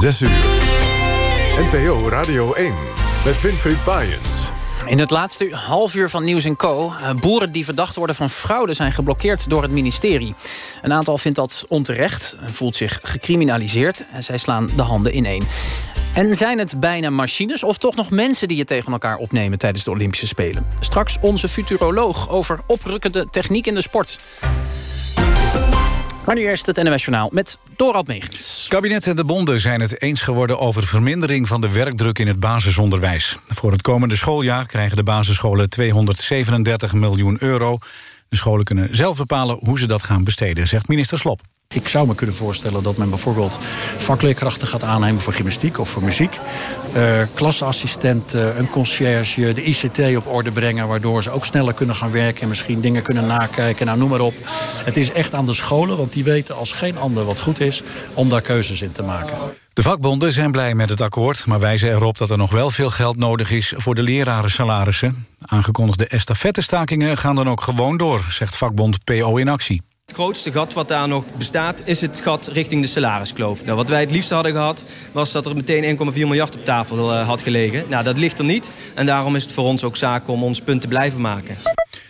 6 uur. NPO Radio 1 met Winfried Baaiens. In het laatste half uur van Nieuws Co. Eh, boeren die verdacht worden van fraude zijn geblokkeerd door het ministerie. Een aantal vindt dat onterecht, voelt zich gecriminaliseerd... en zij slaan de handen ineen. En zijn het bijna machines of toch nog mensen die je tegen elkaar opnemen tijdens de Olympische Spelen? Straks onze futuroloog over oprukkende techniek in de sport. Maar nu eerst het NMS Journaal met Dorald Megens. Kabinet en de bonden zijn het eens geworden over vermindering van de werkdruk in het basisonderwijs. Voor het komende schooljaar krijgen de basisscholen 237 miljoen euro. De scholen kunnen zelf bepalen hoe ze dat gaan besteden, zegt minister Slop. Ik zou me kunnen voorstellen dat men bijvoorbeeld vakleerkrachten gaat aannemen voor gymnastiek of voor muziek. Uh, klasassistenten, een conciërge, de ICT op orde brengen... waardoor ze ook sneller kunnen gaan werken en misschien dingen kunnen nakijken. Nou, noem maar op. Het is echt aan de scholen, want die weten als geen ander wat goed is... om daar keuzes in te maken. De vakbonden zijn blij met het akkoord, maar wijzen erop dat er nog wel veel geld nodig is voor de lerarensalarissen. Aangekondigde estafettestakingen gaan dan ook gewoon door, zegt vakbond PO in actie. Het grootste gat wat daar nog bestaat is het gat richting de salariskloof. Nou, wat wij het liefst hadden gehad was dat er meteen 1,4 miljard op tafel uh, had gelegen. Nou, dat ligt er niet en daarom is het voor ons ook zaak om ons punt te blijven maken.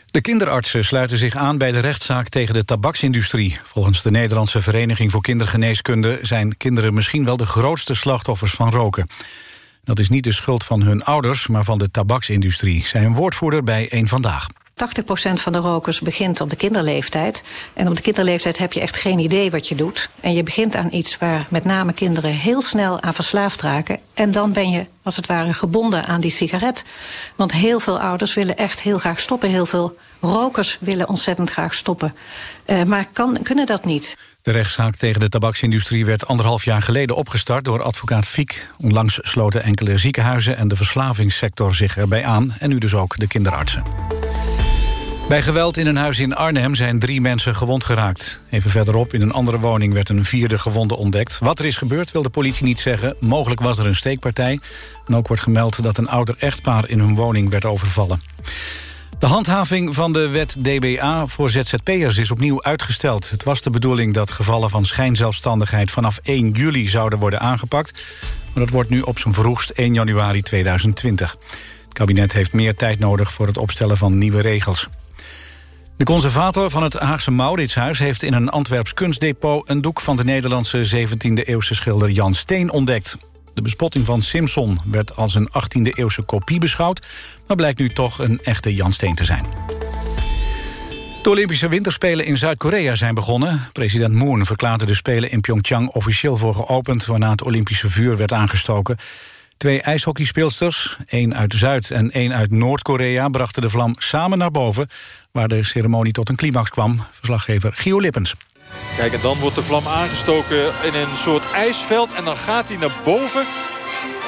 De kinderartsen sluiten zich aan bij de rechtszaak tegen de tabaksindustrie. Volgens de Nederlandse Vereniging voor Kindergeneeskunde... zijn kinderen misschien wel de grootste slachtoffers van roken. Dat is niet de schuld van hun ouders, maar van de tabaksindustrie... zei een woordvoerder bij Eén Vandaag. 80% van de rokers begint op de kinderleeftijd. En op de kinderleeftijd heb je echt geen idee wat je doet. En je begint aan iets waar met name kinderen heel snel aan verslaafd raken. En dan ben je als het ware gebonden aan die sigaret. Want heel veel ouders willen echt heel graag stoppen. Heel veel rokers willen ontzettend graag stoppen. Uh, maar kan, kunnen dat niet. De rechtszaak tegen de tabaksindustrie werd anderhalf jaar geleden opgestart door advocaat Fiek. Onlangs sloten enkele ziekenhuizen en de verslavingssector zich erbij aan. En nu dus ook de kinderartsen. Bij geweld in een huis in Arnhem zijn drie mensen gewond geraakt. Even verderop in een andere woning werd een vierde gewonde ontdekt. Wat er is gebeurd wil de politie niet zeggen. Mogelijk was er een steekpartij. En ook wordt gemeld dat een ouder echtpaar in hun woning werd overvallen. De handhaving van de wet DBA voor ZZP'ers is opnieuw uitgesteld. Het was de bedoeling dat gevallen van schijnzelfstandigheid... vanaf 1 juli zouden worden aangepakt. Maar dat wordt nu op zijn vroegst 1 januari 2020. Het kabinet heeft meer tijd nodig voor het opstellen van nieuwe regels. De conservator van het Haagse Mauritshuis heeft in een Antwerps kunstdepot... een doek van de Nederlandse 17e-eeuwse schilder Jan Steen ontdekt. De bespotting van Simpson werd als een 18e-eeuwse kopie beschouwd... maar blijkt nu toch een echte Jan Steen te zijn. De Olympische Winterspelen in Zuid-Korea zijn begonnen. President Moon verklaarde de Spelen in Pyeongchang officieel voor geopend... waarna het Olympische vuur werd aangestoken. Twee ijshockeyspeelsters, één uit Zuid- en één uit Noord-Korea... brachten de vlam samen naar boven, waar de ceremonie tot een climax kwam. Verslaggever Gio Lippens. Kijk, en dan wordt de vlam aangestoken in een soort ijsveld... en dan gaat hij naar boven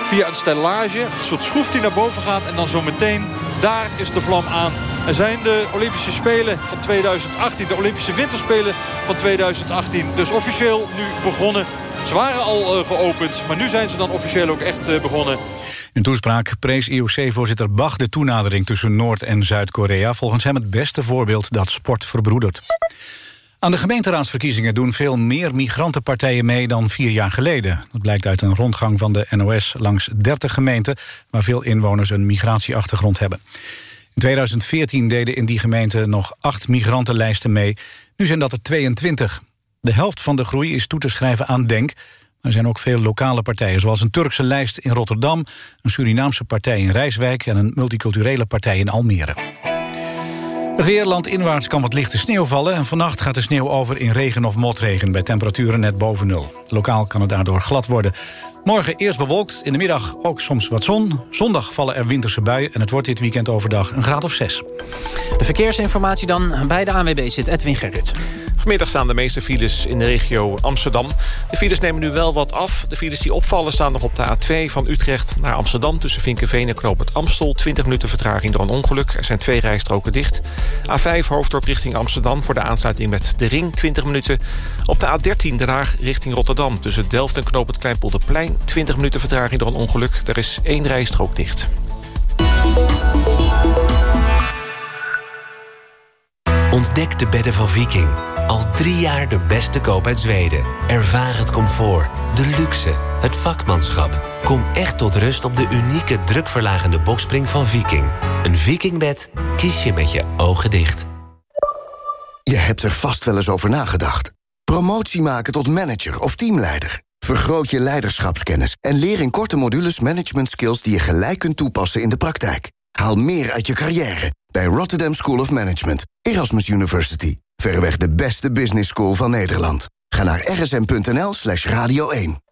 via een stellage. Een soort schroef die naar boven gaat en dan zo meteen... daar is de vlam aan. Er zijn de Olympische Spelen van 2018, de Olympische Winterspelen van 2018. Dus officieel nu begonnen. Ze waren al uh, geopend, maar nu zijn ze dan officieel ook echt uh, begonnen. In toespraak prees IOC-voorzitter Bach de toenadering tussen Noord- en Zuid-Korea. Volgens hem het beste voorbeeld dat sport verbroedert. Aan de gemeenteraadsverkiezingen doen veel meer migrantenpartijen mee dan vier jaar geleden. Dat blijkt uit een rondgang van de NOS langs 30 gemeenten... waar veel inwoners een migratieachtergrond hebben. In 2014 deden in die gemeenten nog acht migrantenlijsten mee. Nu zijn dat er 22. De helft van de groei is toe te schrijven aan DENK. Er zijn ook veel lokale partijen, zoals een Turkse lijst in Rotterdam... een Surinaamse partij in Rijswijk... en een multiculturele partij in Almere. Het weer landinwaarts kan wat lichte sneeuw vallen... en vannacht gaat de sneeuw over in regen of motregen... bij temperaturen net boven nul. Lokaal kan het daardoor glad worden. Morgen eerst bewolkt, in de middag ook soms wat zon. Zondag vallen er winterse buien en het wordt dit weekend overdag een graad of 6. De verkeersinformatie dan bij de ANWB zit Edwin Gerrit. Vanmiddag staan de meeste files in de regio Amsterdam. De files nemen nu wel wat af. De files die opvallen staan nog op de A2 van Utrecht naar Amsterdam... tussen Vinkenveen en Knoop het Amstel. 20 minuten vertraging door een ongeluk. Er zijn twee rijstroken dicht. A5 Hoofddorp richting Amsterdam voor de aansluiting met de Ring. 20 minuten. Op de A13 Den Haag richting Rotterdam. Tussen Delft en Knoop het Kleinpolderplein. 20 minuten vertraging door een ongeluk. Er is één rijstrook dicht. Ontdek de bedden van Viking. Al drie jaar de beste koop uit Zweden. Ervaar het comfort, de luxe Het vakmanschap. Kom echt tot rust op de unieke drukverlagende bokspring van Viking. Een Vikingbed kies je met je ogen dicht. Je hebt er vast wel eens over nagedacht. Promotie maken tot manager of teamleider. Vergroot je leiderschapskennis en leer in korte modules management skills die je gelijk kunt toepassen in de praktijk. Haal meer uit je carrière bij Rotterdam School of Management, Erasmus University. Verreweg de beste business school van Nederland. Ga naar rsm.nl slash radio 1.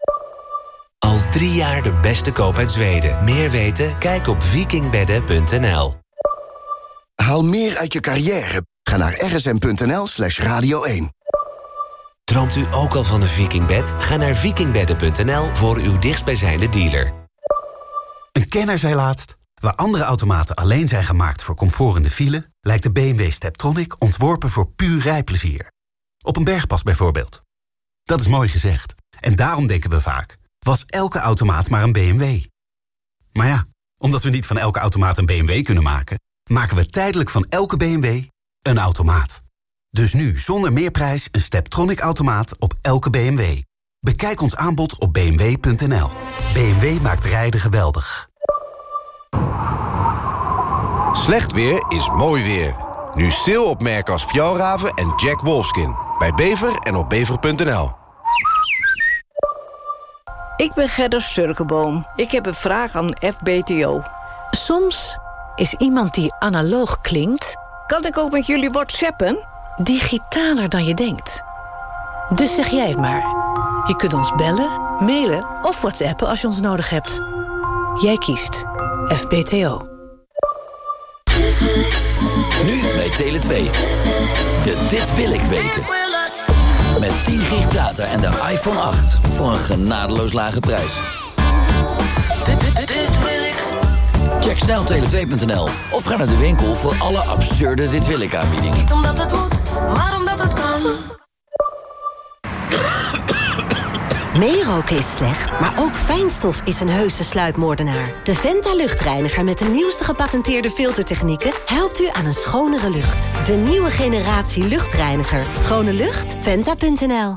Al drie jaar de beste koop uit Zweden. Meer weten? Kijk op vikingbedden.nl. Haal meer uit je carrière. Ga naar rsm.nl slash radio 1. Droomt u ook al van een vikingbed? Ga naar vikingbedden.nl voor uw dichtstbijzijnde dealer. Een kenner zei laatst... waar andere automaten alleen zijn gemaakt voor comfort in de file... lijkt de BMW Steptronic ontworpen voor puur rijplezier. Op een bergpas bijvoorbeeld. Dat is mooi gezegd. En daarom denken we vaak... was elke automaat maar een BMW? Maar ja, omdat we niet van elke automaat een BMW kunnen maken... maken we tijdelijk van elke BMW een automaat. Dus nu zonder meerprijs een Steptronic-automaat op elke BMW. Bekijk ons aanbod op bmw.nl. BMW maakt rijden geweldig. Slecht weer is mooi weer. Nu sale op merken als Fjallraven en Jack Wolfskin. Bij Bever en op bever.nl. Ik ben Gerda Sturkenboom. Ik heb een vraag aan FBTO. Soms is iemand die analoog klinkt... Kan ik ook met jullie whatsappen? Digitaler dan je denkt. Dus zeg jij het maar. Je kunt ons bellen, mailen of whatsappen als je ons nodig hebt. Jij kiest FBTO. Nu bij Tele2. De Dit Wil Ik weken. Met 10 gig data en de iPhone 8 voor een genadeloos lage prijs. Check snel tele2.nl of ga naar de winkel voor alle absurde Dit Wil Ik aanbiedingen. Niet omdat het moet, maar omdat het kan. Meeroken is slecht, maar ook fijnstof is een heuse sluipmoordenaar. De Venta luchtreiniger met de nieuwste gepatenteerde filtertechnieken... helpt u aan een schonere lucht. De nieuwe generatie luchtreiniger. Schone lucht? Venta.nl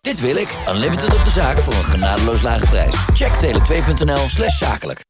Dit wil ik. Unlimited op de zaak voor een genadeloos lage prijs. Check tele2.nl slash zakelijk.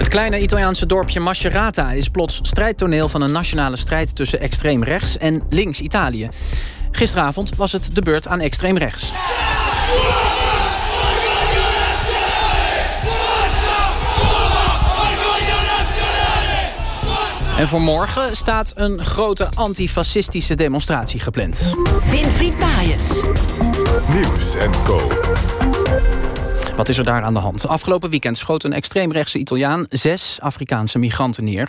Het kleine Italiaanse dorpje Macerata is plots strijdtoneel van een nationale strijd tussen extreem rechts en links Italië. Gisteravond was het de beurt aan extreem rechts. En voor morgen staat een grote antifascistische demonstratie gepland. Winfried Maaiens. Nieuws en Co. Wat is er daar aan de hand? Afgelopen weekend schoot een extreemrechtse Italiaan zes Afrikaanse migranten neer.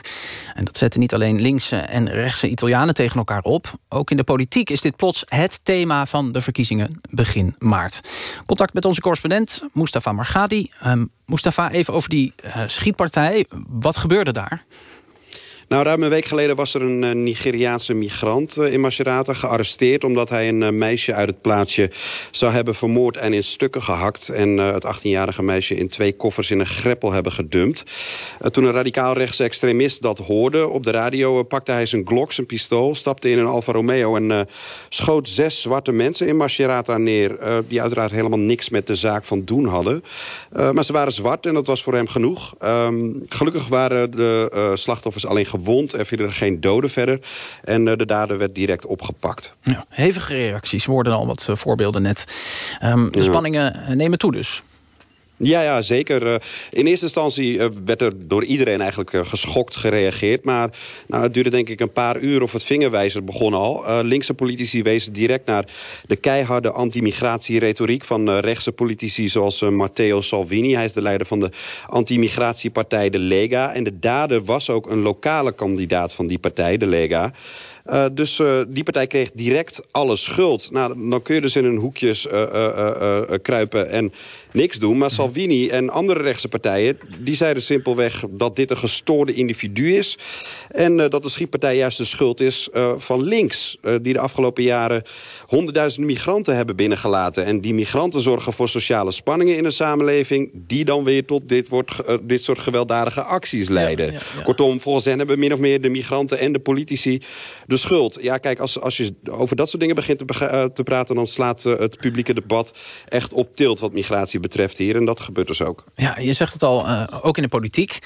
En dat zette niet alleen linkse en rechtse Italianen tegen elkaar op. Ook in de politiek is dit plots het thema van de verkiezingen begin maart. Contact met onze correspondent Mustafa Margadi. Um, Mustafa, even over die uh, schietpartij. Wat gebeurde daar? Nou, ruim een week geleden was er een uh, Nigeriaanse migrant uh, in Macerata gearresteerd... omdat hij een uh, meisje uit het plaatsje zou hebben vermoord en in stukken gehakt... en het 18-jarige meisje in twee koffers in een greppel hebben gedumpt. toen een radicaal-rechtse extremist dat hoorde op de radio... pakte hij zijn Glock, zijn pistool, stapte in een Alfa Romeo... en schoot zes zwarte mensen in Macerata neer... die uiteraard helemaal niks met de zaak van doen hadden. maar ze waren zwart en dat was voor hem genoeg. Um, gelukkig waren de slachtoffers alleen gewond gewond. Er vielen er geen doden verder. En uh, de dader werd direct opgepakt. Ja, hevige reacties. worden al wat uh, voorbeelden net. Um, de ja. spanningen nemen toe dus. Ja, ja, zeker. Uh, in eerste instantie uh, werd er door iedereen eigenlijk uh, geschokt gereageerd. Maar nou, het duurde denk ik een paar uur of het vingerwijzer begon al. linkse politici wezen direct naar de keiharde anti-migratieretoriek... van rechtse politici zoals Matteo Salvini. Hij is de leider van de anti-migratiepartij de Lega. En de dader was ook een lokale kandidaat van die partij, de Lega... Uh, dus uh, die partij kreeg direct alle schuld. Nou, dan kun je dus in een hoekjes uh, kruipen en niks doen. Maar Salvini en andere rechtse partijen... die zeiden simpelweg dat dit een gestoorde individu is. En dat de schietpartij juist de schuld is van links. die de afgelopen jaren honderdduizenden migranten hebben binnengelaten. En die migranten zorgen voor sociale spanningen in de samenleving... die dan weer tot dit, wordt, dit soort gewelddadige acties leiden. Ja, ja, ja. Kortom, volgens hen hebben min of meer de migranten en de politici de schuld. Ja, kijk, als, als je over dat soort dingen begint te, te praten... dan slaat het publieke debat echt op tilt wat migratie betreft hier. En dat gebeurt dus ook. Ja, je zegt het al, uh, ook in de politiek.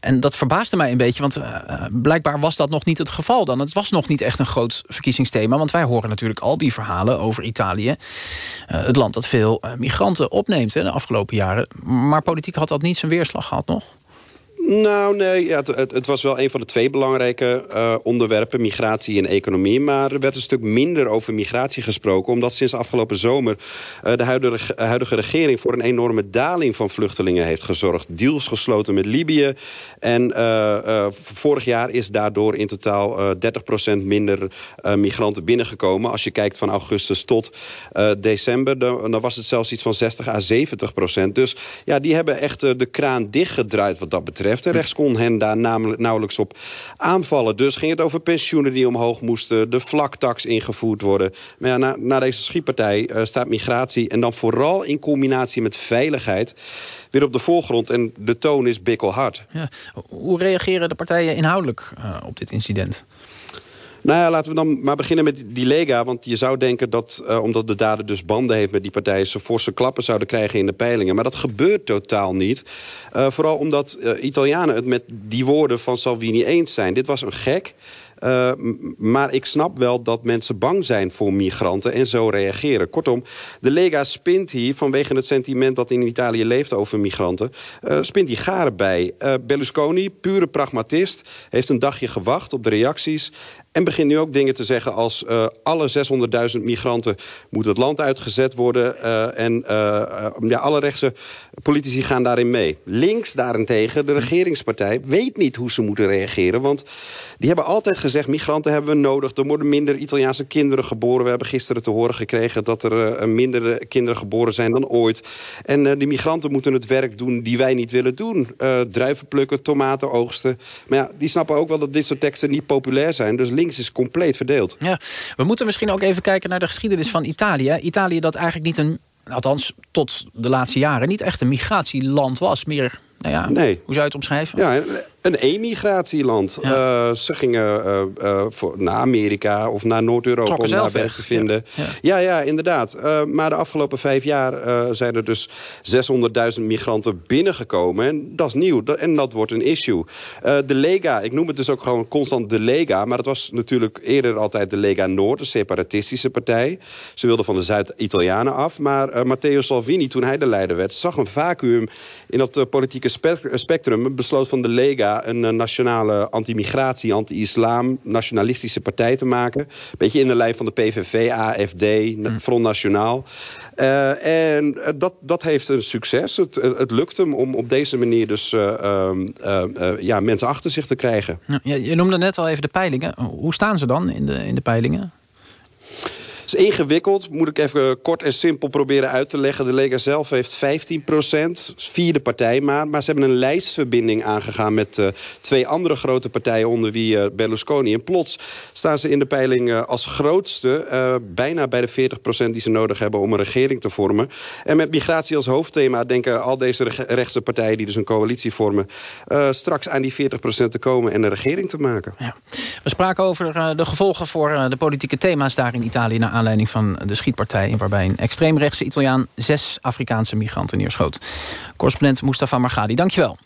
En dat verbaasde mij een beetje, want blijkbaar was dat nog niet het geval dan. Het was nog niet echt een groot verkiezingsthema... want wij horen natuurlijk al die verhalen over Italië. het land dat veel migranten opneemt hè, de afgelopen jaren. Maar politiek had dat niet zijn weerslag gehad nog? Nou, nee, ja, het, het, was wel een van de twee belangrijke uh, onderwerpen, migratie en economie. Maar er werd een stuk minder over migratie gesproken... omdat sinds afgelopen zomer uh, de huidige, huidige, regering... voor een enorme daling van vluchtelingen heeft gezorgd. Deals gesloten met Libië. En uh, vorig jaar is daardoor in totaal 30% minder migranten binnengekomen. Als je kijkt van augustus tot december... Dan, dan, was het zelfs iets van 60 à 70%. Dus ja, die hebben echt de kraan dichtgedraaid wat dat betreft. De rechts kon hen daar namelijk nauwelijks op aanvallen. Dus ging het over pensioenen die omhoog moesten... de vlaktax ingevoerd worden. Maar ja, na, na deze schietpartij uh, staat migratie... en dan vooral in combinatie met veiligheid weer op de voorgrond. En de toon is bikkelhard. Ja. Hoe reageren de partijen inhoudelijk uh, op dit incident? Nou ja, laten we dan maar beginnen met die Lega. Want je zou denken dat, uh, omdat de dader dus banden heeft met die partij... ze forse klappen zouden krijgen in de peilingen. Maar dat gebeurt totaal niet. Uh, vooral omdat uh, Italianen het met die woorden van Salvini eens zijn. Dit was een gek. Maar ik snap wel dat mensen bang zijn voor migranten en zo reageren. Kortom, de Lega spint hier vanwege het sentiment dat in Italië leeft over migranten... Spint die garen bij. Uh, Berlusconi, pure pragmatist, heeft een dagje gewacht op de reacties... En begint nu ook dingen te zeggen als uh, alle 600.000 migranten moeten het land uitgezet worden. Uh, en uh, ja, alle rechtse politici gaan daarin mee. Links daarentegen, de regeringspartij, weet niet hoe ze moeten reageren. Want die hebben altijd gezegd, migranten hebben we nodig. Er worden minder Italiaanse kinderen geboren. We hebben gisteren te horen gekregen dat er minder kinderen geboren zijn dan ooit. En die migranten moeten het werk doen die wij niet willen doen. druiven plukken, tomaten oogsten. Maar ja, die snappen ook wel dat dit soort teksten niet populair zijn. Dus links is compleet verdeeld. Ja, we moeten misschien ook even kijken naar de geschiedenis van Italië. Italië dat eigenlijk niet een, althans tot de laatste jaren... niet echt een migratieland was, meer... Nou ja, nee. Hoe zou je het omschrijven? Ja, een emigratieland. Ja. Uh, ze gingen uh, uh, voor, naar Amerika of naar Noord-Europa om daar werk te vinden. Ja, ja, ja inderdaad. maar de afgelopen vijf jaar zijn er dus 600.000 migranten binnengekomen. En dat is nieuw. En dat wordt een issue. de Lega, ik noem het dus ook gewoon constant de Lega. Maar het was natuurlijk eerder altijd de Lega Noord, een separatistische partij. Ze wilden van de Zuid-Italianen af. Maar Matteo Salvini, toen hij de leider werd, zag een vacuüm in dat politieke spectrum. Besloot van de Lega een eh, nationale anti-migratie, anti-islam, nationalistische partij te maken. Beetje in de lijn van de PVV, AFD, mm. Front Nationaal. Uh, en uh, dat, dat heeft een succes. Het, het lukt hem om op deze manier dus uh, ja, mensen achter zich te krijgen. Ja, je noemde net al even de peilingen. Hoe staan ze dan in de, in de peilingen? Is ingewikkeld, moet ik even kort en simpel proberen uit te leggen. De Lega zelf heeft 15 procent, vierde partij maar. Maar ze hebben een lijstverbinding aangegaan met uh, twee andere grote partijen... onder wie uh, Berlusconi. En plots staan ze in de peiling uh, als grootste... bijna bij de 40 procent die ze nodig hebben om een regering te vormen. En met migratie als hoofdthema denken al deze rechtse partijen... die dus een coalitie vormen, straks aan die 40 procent te komen... en een regering te maken. Ja. We spraken over de gevolgen voor de politieke thema's daar in Italië... naar aanleiding van de schietpartij... waarbij een extreemrechtse Italiaan zes Afrikaanse migranten neerschoot. Correspondent Mustafa Margadi, dankjewel.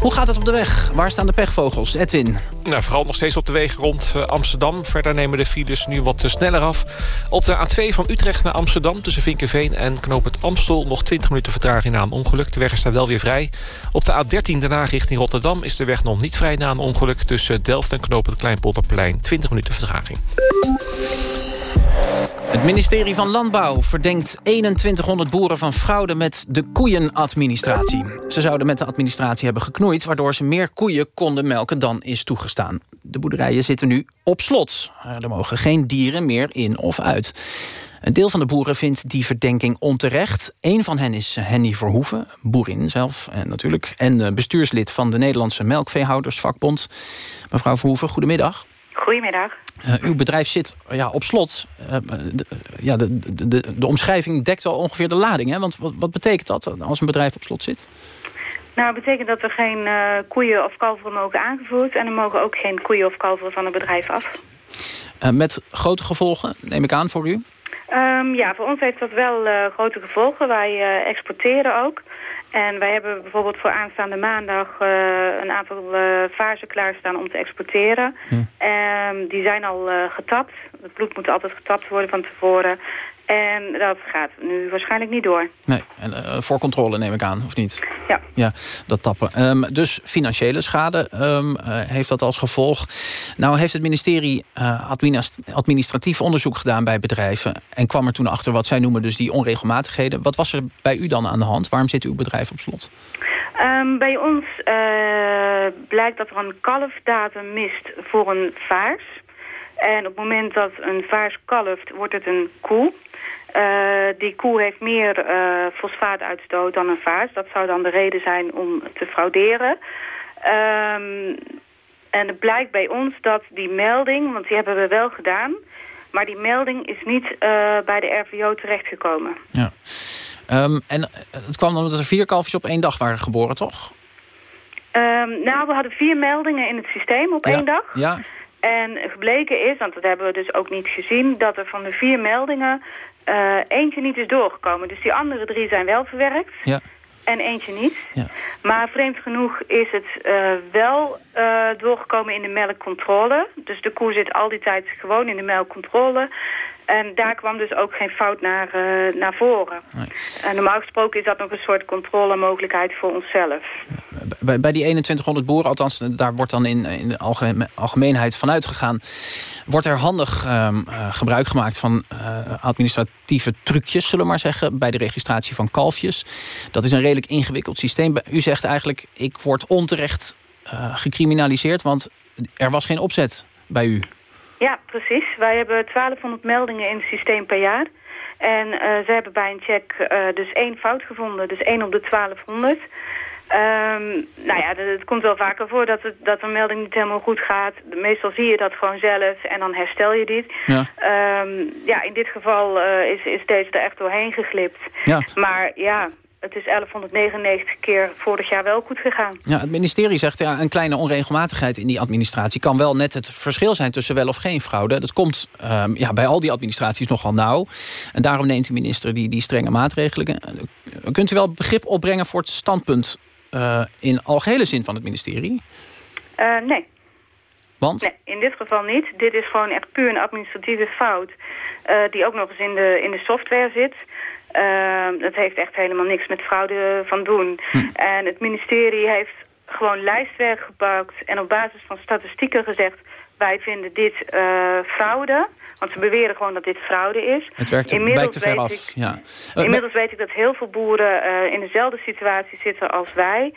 Hoe gaat het op de weg? Waar staan de pechvogels? Edwin? Nou, vooral nog steeds op de weg rond uh, Amsterdam. Verder nemen de files nu wat sneller af. Op de A2 van Utrecht naar Amsterdam... tussen Vinkenveen en Knoop Amstel... nog 20 minuten vertraging na een ongeluk. De weg is daar wel weer vrij. Op de A13 daarna richting Rotterdam... is de weg nog niet vrij na een ongeluk... tussen Delft en Knoop het Kleinpolderplein. 20 minuten vertraging. Het ministerie van Landbouw verdenkt 2100 boeren van fraude met de koeienadministratie. Ze zouden met de administratie hebben geknoeid... waardoor ze meer koeien konden melken dan is toegestaan. De boerderijen zitten nu op slot. Er mogen geen dieren meer in of uit. Een deel van de boeren vindt die verdenking onterecht. Een van hen is Henny Verhoeven, boerin zelf en natuurlijk... en bestuurslid van de Nederlandse Melkveehoudersvakbond. Mevrouw Verhoeven, goedemiddag. Goedemiddag. Uh, uw bedrijf zit ja, op slot. Uh, de, ja, de, de, de, de, omschrijving dekt wel ongeveer de lading. Hè? Want wat, wat betekent dat als een bedrijf op slot zit? Nou, dat betekent dat er geen uh, koeien of kalveren mogen aangevoerd... en er mogen ook geen koeien of kalveren van het bedrijf af. met grote gevolgen, neem ik aan, voor u? Um, ja, voor ons heeft dat wel grote gevolgen. Wij exporteren ook. En wij hebben bijvoorbeeld voor aanstaande maandag uh, een aantal uh, vazen klaarstaan om te exporteren. Ja. Um, die zijn al uh, getapt. Het bloed moet altijd getapt worden van tevoren. En dat gaat nu waarschijnlijk niet door. Nee, en uh, voor controle neem ik aan, of niet? Ja. Ja, dat tappen. Um, dus financiële schade um, uh, heeft dat als gevolg. Nou heeft het ministerie uh, administratief onderzoek gedaan bij bedrijven... en kwam er toen achter wat zij noemen dus die onregelmatigheden. Wat was er bij u dan aan de hand? Waarom zit uw bedrijf op slot? Um, bij ons blijkt dat er een kalfdatum mist voor een vaars. En op het moment dat een vaars kalft, wordt het een koe. Uh, die koe heeft meer uh, fosfaatuitstoot dan een vaas. Dat zou dan de reden zijn om te frauderen. Um, en het blijkt bij ons dat die melding, want die hebben we wel gedaan... maar die melding is niet uh, bij de RVO terechtgekomen. Ja. Um, en het kwam omdat er vier kalfjes op één dag waren geboren, toch? Um, nou, we hadden vier meldingen in het systeem op ja. één dag. Ja. En gebleken is, want dat hebben we dus ook niet gezien... dat er van de vier meldingen uh, eentje niet is doorgekomen. Dus die andere drie zijn wel verwerkt. Ja. En eentje niet. Ja. Maar vreemd genoeg is het uh, wel uh, doorgekomen in de melkcontrole. Dus de koe zit al die tijd gewoon in de melkcontrole. En daar kwam dus ook geen fout naar, uh, naar voren. Nee. En normaal gesproken is dat nog een soort controlemogelijkheid voor onszelf. Bij, bij die 2100 boeren, althans daar wordt dan in, in de algemeen, algemeenheid van uitgegaan... wordt er handig um, uh, gebruik gemaakt van uh, administratieve trucjes, zullen we maar zeggen... bij de registratie van kalfjes. Dat is een redelijk ingewikkeld systeem. U zegt eigenlijk, ik word onterecht gecriminaliseerd... want er was geen opzet bij u. Ja, precies. Wij hebben 1200 meldingen in het systeem per jaar. En uh, ze hebben bij een check uh, dus één fout gevonden. Dus één op de 1200. Um, nou ja, het komt wel vaker voor dat, het, dat een melding niet helemaal goed gaat. Meestal zie je dat gewoon zelf en dan herstel je dit. Ja, um, ja in dit geval uh, is, is deze er echt doorheen geglipt. Ja. Maar ja, het is 1199 keer vorig jaar wel goed gegaan. Ja, het ministerie zegt ja, een kleine onregelmatigheid in die administratie... kan wel net het verschil zijn tussen wel of geen fraude. Dat komt um, ja, bij al die administraties nogal nauw. En daarom neemt de minister die, die strenge maatregelen. Kunt u wel begrip opbrengen voor het standpunt... Uh, in algehele zin van het ministerie? Uh, nee. Want? Nee, in dit geval niet. Dit is gewoon echt puur een administratieve fout... Uh, die ook nog eens in de, in de software zit... Uh, dat heeft echt helemaal niks met fraude van doen. Hm. En het ministerie heeft gewoon lijstwerk gepakt... en op basis van statistieken gezegd... wij vinden dit uh, fraude... Want ze beweren gewoon dat dit fraude is. Het werkt inmiddels te ver af. Ik, ja. uh, inmiddels weet ik dat heel veel boeren uh, in dezelfde situatie zitten als wij.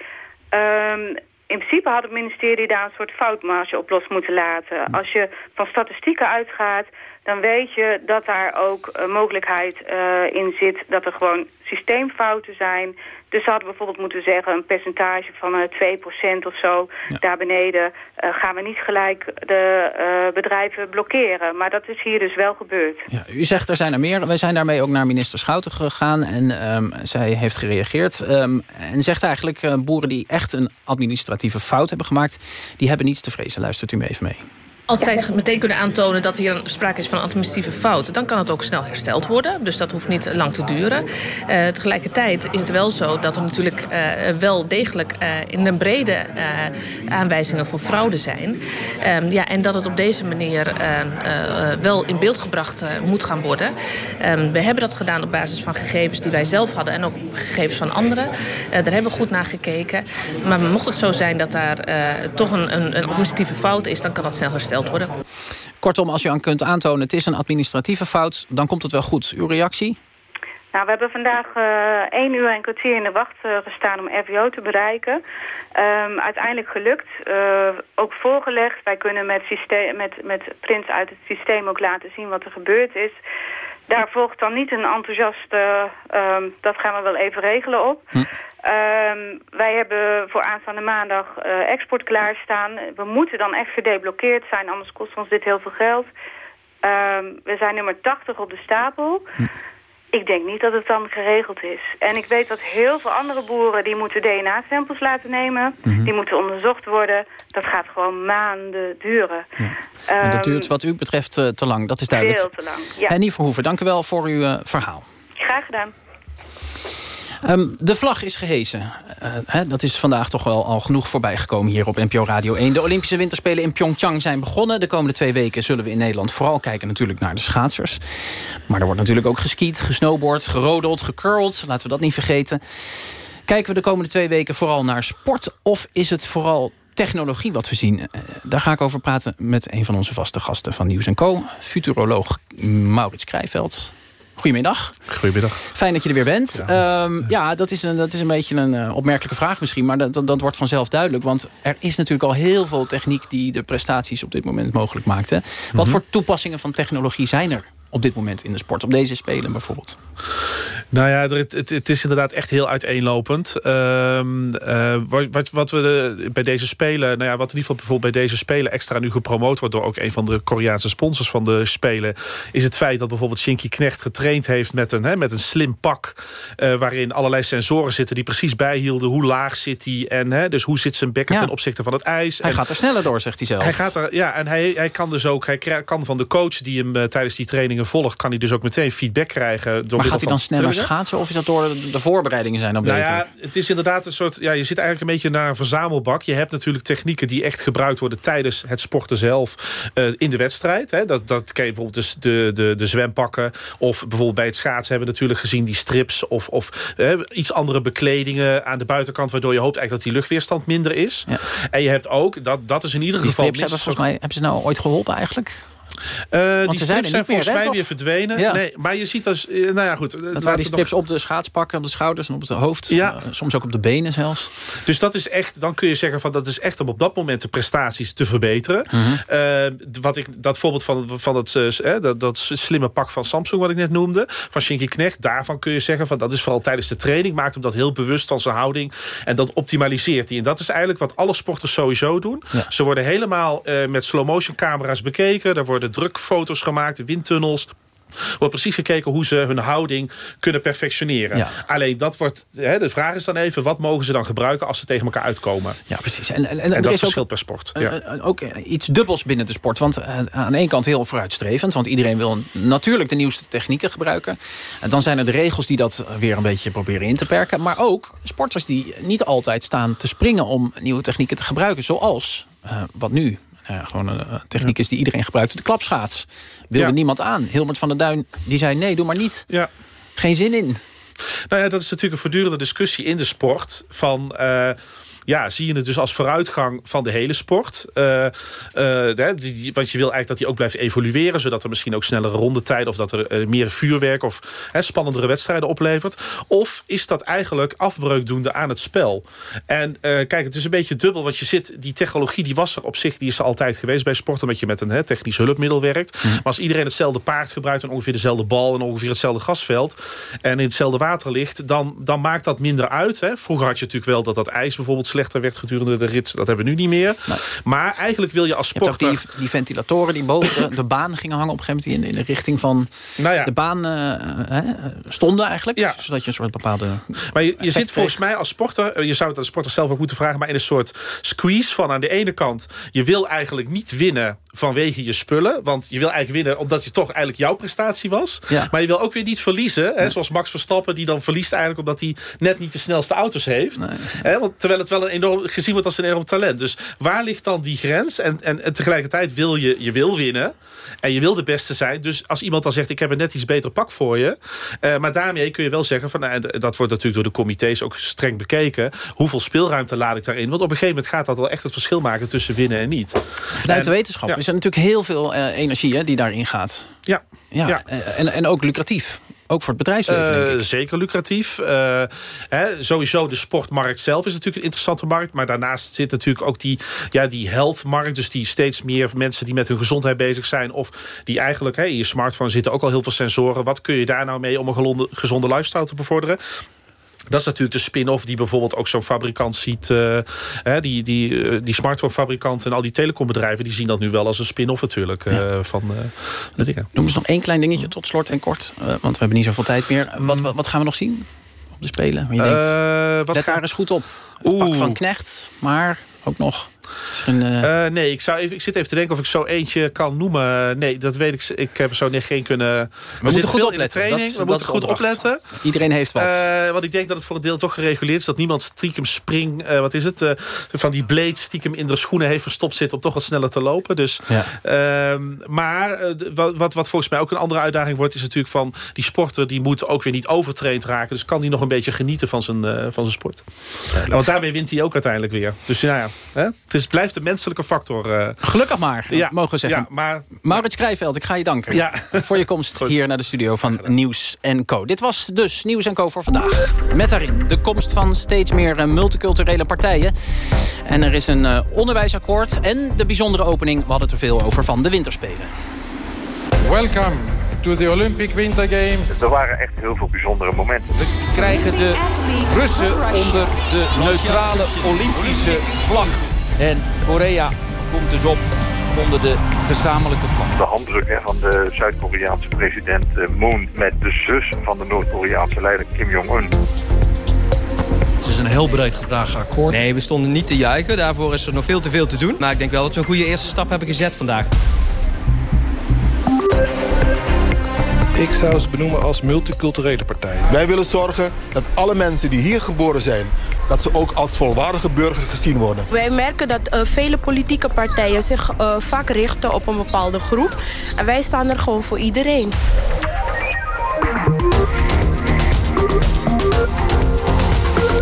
Um, in principe had het ministerie daar een soort foutmarge op los moeten laten. Als je van statistieken uitgaat, dan weet je dat daar ook uh, mogelijkheid uh, in zit dat er gewoon systeemfouten zijn. Dus ze hadden bijvoorbeeld moeten zeggen een percentage van uh, 2% of zo. Ja. Daar beneden gaan we niet gelijk de bedrijven blokkeren. Maar dat is hier dus wel gebeurd. Ja, u zegt er zijn er meer. Wij zijn daarmee ook naar minister Schouten gegaan. En um, zij heeft gereageerd. Um, en zegt eigenlijk boeren die echt een administratieve fout hebben gemaakt... die hebben niets te vrezen. Luistert u me even mee. Als zij meteen kunnen aantonen dat hier sprake is van een administratieve fout... dan kan het ook snel hersteld worden. Dus dat hoeft niet lang te duren. Uh, tegelijkertijd is het wel zo dat er natuurlijk uh, wel degelijk uh, in een brede aanwijzingen voor fraude zijn. Um, ja, en dat het op deze manier wel in beeld gebracht moet gaan worden. Um, we hebben dat gedaan op basis van gegevens die wij zelf hadden... en ook gegevens van anderen. daar hebben we goed naar gekeken. Maar mocht het zo zijn dat daar toch een, een, een administratieve fout is... dan kan dat snel hersteld worden. Kortom, als je aan kunt aantonen het is een administratieve fout... dan komt het wel goed. Uw reactie? Nou, we hebben vandaag uh, één uur en kwartier in de wacht uh, gestaan om RVO te bereiken. Um, uiteindelijk gelukt, uh, ook voorgelegd. Wij kunnen met, systeem, met, met prints uit het systeem ook laten zien wat er gebeurd is. Daar volgt dan niet een enthousiaste, um, dat gaan we wel even regelen op. Hm. Um, wij hebben voor aanstaande maandag uh, export klaarstaan. We moeten dan echt gedeblokkeerd zijn, anders kost ons dit heel veel geld. Um, we zijn nummer 80 op de stapel. Hm. Ik denk niet dat het dan geregeld is. En ik weet dat heel veel andere boeren die moeten DNA-samples laten nemen. Mm -hmm. Die moeten onderzocht worden. Dat gaat gewoon maanden duren. Ja. En dat duurt wat u betreft uh, te lang, dat is duidelijk. Veel te lang, ja. Henny Verhoeven, dank u wel voor uw uh, verhaal. Graag gedaan. Um, de vlag is gehesen. Uh, hè, dat is vandaag toch wel al genoeg voorbijgekomen hier op NPO Radio 1. De Olympische Winterspelen in Pyeongchang zijn begonnen. De komende twee weken zullen we in Nederland vooral kijken natuurlijk naar de schaatsers. Maar er wordt natuurlijk ook geskiet, gesnowboard, gerodeld, gecurled. Laten we dat niet vergeten. Kijken we de komende twee weken vooral naar sport... of is het vooral technologie wat we zien. Uh, daar ga ik over praten met een van onze vaste gasten van Nieuws Co. Futuroloog Maurits Krijveld. Goedemiddag. Goedemiddag. Fijn dat je er weer bent. Ja, um, ja dat, is een, dat is een beetje een uh, opmerkelijke vraag misschien. Maar dat, dat, dat, wordt vanzelf duidelijk. Want er is natuurlijk al heel veel techniek... die de prestaties op dit moment mogelijk maakt. Hè? Wat mm -hmm. voor toepassingen van technologie zijn er op dit moment in de sport? Op deze spelen bijvoorbeeld? Nou ja, het, het, het is inderdaad echt heel uiteenlopend. Um, uh, wat, wat we de, bij deze spelen... Nou ja, wat in ieder geval bijvoorbeeld bij deze spelen... extra nu gepromoot wordt door ook een van de Koreaanse sponsors van de spelen... is het feit dat bijvoorbeeld Shinky Knecht getraind heeft met een, hè, met een slim pak... Uh, waarin allerlei sensoren zitten die precies bijhielden... hoe laag zit hij en hè, dus hoe zit zijn bekken ja. ten opzichte van het ijs. Hij en gaat er sneller door, zegt hij zelf. Hij gaat er, ja, en hij, hij kan dus ook... Hij kan van de coach die hem uh, tijdens die trainingen volgt... kan hij dus ook meteen feedback krijgen. Door maar gaat hij dan sneller schaatsen? Of is dat door de voorbereidingen zijn dan nou beter? Ja, het is inderdaad een soort... Ja, je zit eigenlijk een beetje naar een verzamelbak. Je hebt natuurlijk technieken die echt gebruikt worden... tijdens het sporten zelf uh, in de wedstrijd. Hè. Dat, dat ken je bijvoorbeeld dus de, de, de zwempakken. Of bijvoorbeeld bij het schaatsen hebben we natuurlijk gezien... die strips of, of uh, iets andere bekledingen aan de buitenkant... waardoor je hoopt eigenlijk dat die luchtweerstand minder is. Ja. En je hebt ook, dat, dat is in ieder die geval... Die strips hebben, volgens mij, hebben ze nou ooit geholpen eigenlijk? Uh, die strips zijn volgens mij weer verdwenen. Ja. Nee, maar je ziet als... Uh, nou ja, goed. Dat waren die strips nog... op de schaatspakken, op de schouders en op het hoofd. Ja. Uh, soms ook op de benen zelfs. Dus dat is echt... Dan kun je zeggen van dat is echt om op dat moment de prestaties te verbeteren. Mm -hmm. wat ik, dat voorbeeld van, van het, dat, dat slimme pak van Samsung wat ik net noemde. Van Shinky Knecht. Daarvan kun je zeggen van dat is vooral tijdens de training. Maakt hem dat heel bewust van zijn houding. En dat optimaliseert hij. En dat is eigenlijk wat alle sporters sowieso doen. Ja. Ze worden helemaal met slow motion camera's bekeken. Daar worden drukfoto's gemaakt, windtunnels wordt precies gekeken hoe ze hun houding kunnen perfectioneren. Ja. Alleen dat wordt, hè, de vraag is dan even, wat mogen ze dan gebruiken als ze tegen elkaar uitkomen? Ja, precies. En, en, en, en dat is verschilt ook, per sport. Ja. Uh, ook iets dubbels binnen de sport. Want uh, aan de ene kant heel vooruitstrevend, want iedereen wil natuurlijk de nieuwste technieken gebruiken. En dan zijn er de regels die dat weer een beetje proberen in te perken. Maar ook sporters die niet altijd staan te springen om nieuwe technieken te gebruiken. Zoals, wat nu ja, gewoon een techniek is die iedereen gebruikt. De klapschaats wilde ja. niemand aan. Hilmert van der Duin die zei nee, doe maar niet. Ja. Geen zin in. Nou ja, dat is natuurlijk een voortdurende discussie in de sport. Van... Uh, ja, zie je het dus als vooruitgang van de hele sport. Uh, die, die, want je wil eigenlijk dat die ook blijft evolueren... zodat er misschien ook snellere rondetijden... of dat er uh, meer vuurwerk of hè, spannendere wedstrijden oplevert. Of is dat eigenlijk afbreuk doende aan het spel? En kijk, het is een beetje dubbel, want je zit... die technologie die was er op zich, die is er altijd geweest bij sport... omdat je met een hè, technisch hulpmiddel werkt. Mm. Maar als iedereen hetzelfde paard gebruikt... en ongeveer dezelfde bal en ongeveer hetzelfde gasveld... en in hetzelfde water ligt, dan, dan maakt dat minder uit. Hè. Vroeger had je natuurlijk wel dat dat ijs bijvoorbeeld slechter werd gedurende de rit. Dat hebben we nu niet meer. Nee. Maar eigenlijk wil je als sporter... Je die, die, ventilatoren die boven de, de, baan gingen hangen op een gegeven moment... in, in de richting van nou ja. de baan uh, stonden eigenlijk. Ja. Zodat je een soort bepaalde... Maar je, je zit volgens mij als sporter... je zou het als sporter zelf ook moeten vragen... maar in een soort squeeze van aan de ene kant... je wil eigenlijk niet winnen vanwege je spullen. Want je wil eigenlijk winnen omdat je toch eigenlijk jouw prestatie was. Ja. Maar je wil ook weer niet verliezen. Hè, zoals Max Verstappen die dan verliest eigenlijk omdat hij net niet de snelste auto's heeft. Hè, want, terwijl het wel een enorm, gezien wordt als een enorm talent. Dus waar ligt dan die grens? En, en, en tegelijkertijd wil je, je wil winnen. En je wil de beste zijn. Dus als iemand dan zegt ik heb een net iets beter pak voor je. eh, maar daarmee kun je wel zeggen van nou, dat wordt natuurlijk door de comité's ook streng bekeken. Hoeveel speelruimte laat ik daarin? Want op een gegeven moment gaat dat wel echt het verschil maken tussen winnen en niet. Vanuit En- de wetenschap ja. Is natuurlijk heel veel eh, energie hè, die daarin gaat. Ja. Ja, Ja. eh, En, en ook lucratief. Ook voor het bedrijfsleven, denk Eh, ik. zeker lucratief. Hè, sowieso de sportmarkt zelf is natuurlijk een interessante markt. Maar daarnaast zit natuurlijk ook die, ja, die healthmarkt. Dus die steeds meer mensen die met hun gezondheid bezig zijn. Of die eigenlijk hè, in je smartphone zitten ook al heel veel sensoren. Wat kun je daar nou mee om een gezonde, gezonde lifestyle te bevorderen? Dat is natuurlijk de spin-off die bijvoorbeeld ook zo'n fabrikant ziet. eh, hè, die, die, eh, die smartphone-fabrikanten en al die telecombedrijven... die zien dat nu wel als een spin-off natuurlijk eh, van de dingen. Noem eens nog één klein dingetje tot slot en kort. want we hebben niet zoveel tijd meer. Wat, wat, wat gaan we nog zien op de Spelen? Je denkt, wat let daar eens goed op. Het pak van Knecht, maar ook nog... Misschien, eh, Eh, nee, ik, zou even, ik zit even te denken of ik zo eentje kan noemen. Nee, dat weet ik. Ik heb zo net geen kunnen... We, moeten zitten goed veel in de opletten. training. Dat- we dat moeten goed opdracht. opletten. Iedereen heeft wat. Eh, want ik denk dat het voor een deel toch gereguleerd is. Dat niemand stiekem spring... eh, wat is het? eh, van die blade stiekem in de schoenen heeft verstopt zit... om toch wat sneller te lopen. Dus, Ja. ehm, maar wat, wat, wat volgens mij ook een andere uitdaging wordt... is natuurlijk van die sporter... die moet ook weer niet overtraind raken. Dus kan die nog een beetje genieten van zijn, eh, van zijn sport. Want daarmee wint hij ook uiteindelijk weer. Dus ja, ja hè? het is, blijft een menselijke factor. eh. Gelukkig maar, Ja, mogen we zeggen. Ja, maar Maurits Krijveld, ik ga je danken Ja. voor je komst hier naar de studio van Nieuws Co. Dit was dus Nieuws Co voor vandaag. Met daarin de komst van steeds meer eh, multiculturele partijen. En er is een eh, onderwijsakkoord en de bijzondere opening... we hadden het er veel over van de winterspelen. Welcome to the Olympic Winter Games. Er waren echt heel veel bijzondere momenten. krijgen de Russen onder de neutrale Olympische vlag. En Korea komt dus op onder de gezamenlijke vlag. De handdruk hè, van de Zuid-Koreaanse president eh, Moon met de zus van de Noord-Koreaanse leider Kim Jong-un. Het is een heel breed gedragen akkoord. Nee, we stonden niet te juichen. Daarvoor is er nog veel te veel te doen. Maar ik denk wel dat we een goede eerste stap hebben gezet vandaag. Ik zou ze benoemen als multiculturele partij. Wij willen zorgen dat alle mensen die hier geboren zijn... dat ze ook als volwaardige burger gezien worden. Wij merken dat eh, vele politieke partijen zich eh, vaak richten op een bepaalde groep. En wij staan er gewoon voor iedereen.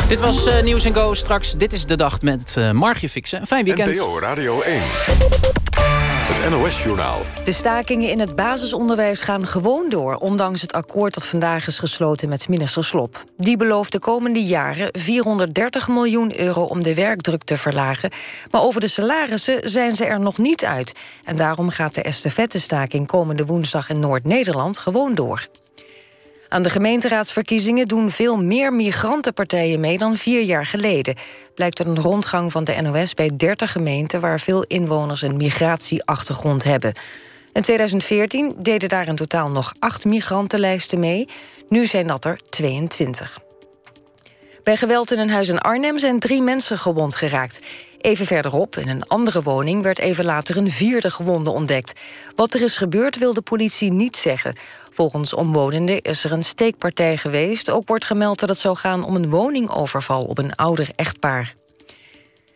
Dit was eh, Nieuws Go. Straks, dit is de dag met Margje Fixen. Een fijn weekend. NPO Radio 1. De stakingen in het basisonderwijs gaan gewoon door... ondanks het akkoord dat vandaag is gesloten met minister Slop. Die belooft de komende jaren 430 miljoen euro... om de werkdruk te verlagen. Maar over de salarissen zijn ze er nog niet uit. En daarom gaat de estafettestaking komende woensdag in Noord-Nederland gewoon door. Aan de gemeenteraadsverkiezingen doen veel meer migrantenpartijen mee dan vier jaar geleden. Blijkt uit een rondgang van de NOS bij 30 gemeenten waar veel inwoners een migratieachtergrond hebben. In 2014 deden daar in totaal nog acht migrantenlijsten mee. Nu zijn dat er 22. Bij geweld in een huis in Arnhem zijn drie mensen gewond geraakt. Even verderop, in een andere woning, werd even later een vierde gewonde ontdekt. Wat er is gebeurd wil de politie niet zeggen. Volgens omwonenden is er een steekpartij geweest. Ook wordt gemeld dat het zou gaan om een woningoverval op een ouder echtpaar.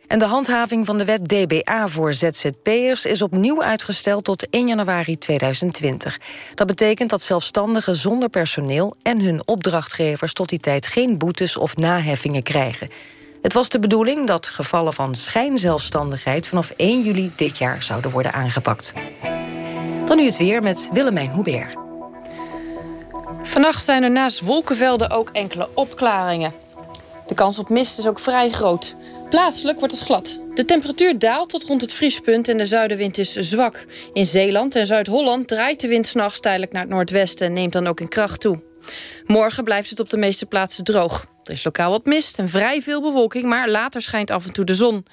En de handhaving van de wet DBA voor ZZP'ers is opnieuw uitgesteld tot 1 januari 2020. Dat betekent dat zelfstandigen zonder personeel en hun opdrachtgevers tot die tijd geen boetes of naheffingen krijgen. Het was de bedoeling dat gevallen van schijnzelfstandigheid vanaf 1 juli dit jaar zouden worden aangepakt. Dan nu het weer met Willemijn Hubert. Vannacht zijn er naast wolkenvelden ook enkele opklaringen. De kans op mist is ook vrij groot. Plaatselijk wordt het glad. De temperatuur daalt tot rond het vriespunt en de zuidenwind is zwak. In Zeeland en Zuid-Holland draait de wind s'nachts tijdelijk naar het noordwesten... en neemt dan ook in kracht toe. Morgen blijft het op de meeste plaatsen droog. Er is lokaal wat mist en vrij veel bewolking, maar later schijnt af en toe de zon.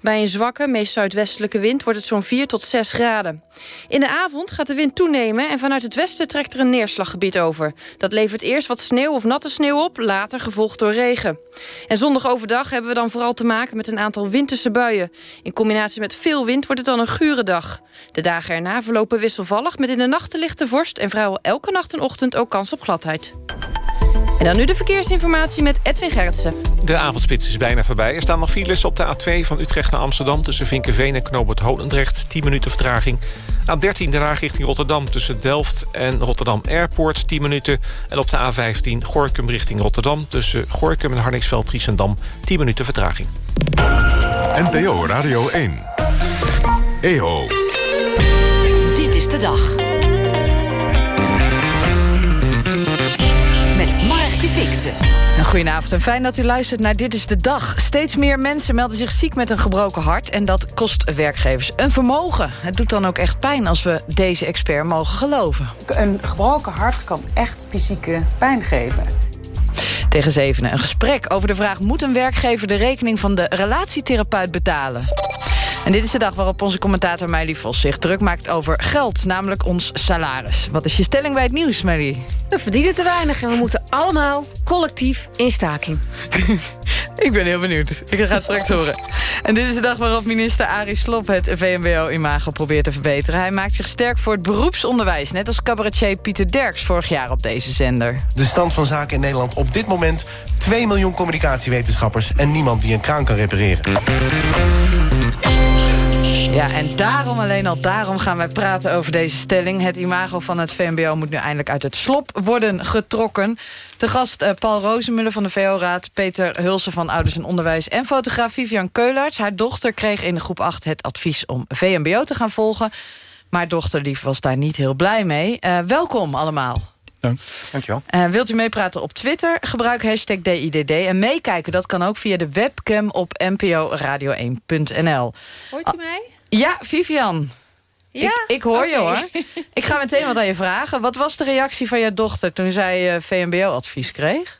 Bij een zwakke, meest zuidwestelijke wind wordt het zo'n 4 tot 6 graden. In de avond gaat de wind toenemen en vanuit het westen trekt er een neerslaggebied over. Dat levert eerst wat sneeuw of natte sneeuw op, later gevolgd door regen. En zondag overdag hebben we dan vooral te maken met een aantal winterse buien. In combinatie met veel wind wordt het dan een gure dag. De dagen erna verlopen wisselvallig met in de nacht lichte vorst... en vrijwel elke nacht en ochtend ook kans op gladheid. En dan nu de verkeersinformatie met Edwin Gerritsen. De avondspits is bijna voorbij. Er staan nog files op de A2 van Utrecht naar Amsterdam... tussen Vinkenveen en Knoopert Holendrecht. 10 minuten vertraging. A13 de richting Rotterdam tussen Delft en Rotterdam Airport. 10 minuten. En op de A15 Gorkum richting Rotterdam... tussen Gorkum en Harningsveld Triesendam. 10 minuten vertraging. NPO Radio 1. EO. Dit is de dag. Fixen. Goedenavond en fijn dat u luistert naar Dit is de Dag. Steeds meer mensen melden zich ziek met een gebroken hart... en dat kost werkgevers een vermogen. Het doet dan ook echt pijn als we deze expert mogen geloven. Een gebroken hart kan echt fysieke pijn geven. Tegen zevenen een gesprek over de vraag... moet een werkgever de rekening van de relatietherapeut betalen? En dit is de dag waarop onze commentator Meili Vos zich druk maakt over geld, namelijk ons salaris. Wat is je stelling bij het nieuws, Meili? We verdienen te weinig en we moeten allemaal collectief in staking. Ik ben heel benieuwd. Ik ga het straks horen. En dit is de dag waarop minister Arie Slob het VMBO-imago probeert te verbeteren. Hij maakt zich sterk voor het beroepsonderwijs. Net als cabaretier Pieter Derks vorig jaar op deze zender. De stand van zaken in Nederland op dit moment... 2 miljoen communicatiewetenschappers en niemand die een kraan kan repareren. Ja, en daarom, alleen al daarom gaan wij praten over deze stelling. Het imago van het VMBO moet nu eindelijk uit het slop worden getrokken. Te gast uh, Paul Rozenmuller van de VO-raad... Peter Hulsen van Ouders en Onderwijs... en fotograaf Vivian Keulaerts. Haar dochter kreeg in de groep 8 het advies om VMBO te gaan volgen. Maar dochter lief was daar niet heel blij mee. Uh, welkom allemaal. Dank. Dankjewel. Uh, wilt u meepraten op Twitter? Gebruik hashtag DIDD. En meekijken, dat kan ook via de webcam op nporadio1.nl. Hoort u mij? Ja, Vivian. Ja? Ik, ik hoor je hoor. Ik ga meteen wat aan je vragen. Wat was de reactie van je dochter toen zij uh, VMBO-advies kreeg?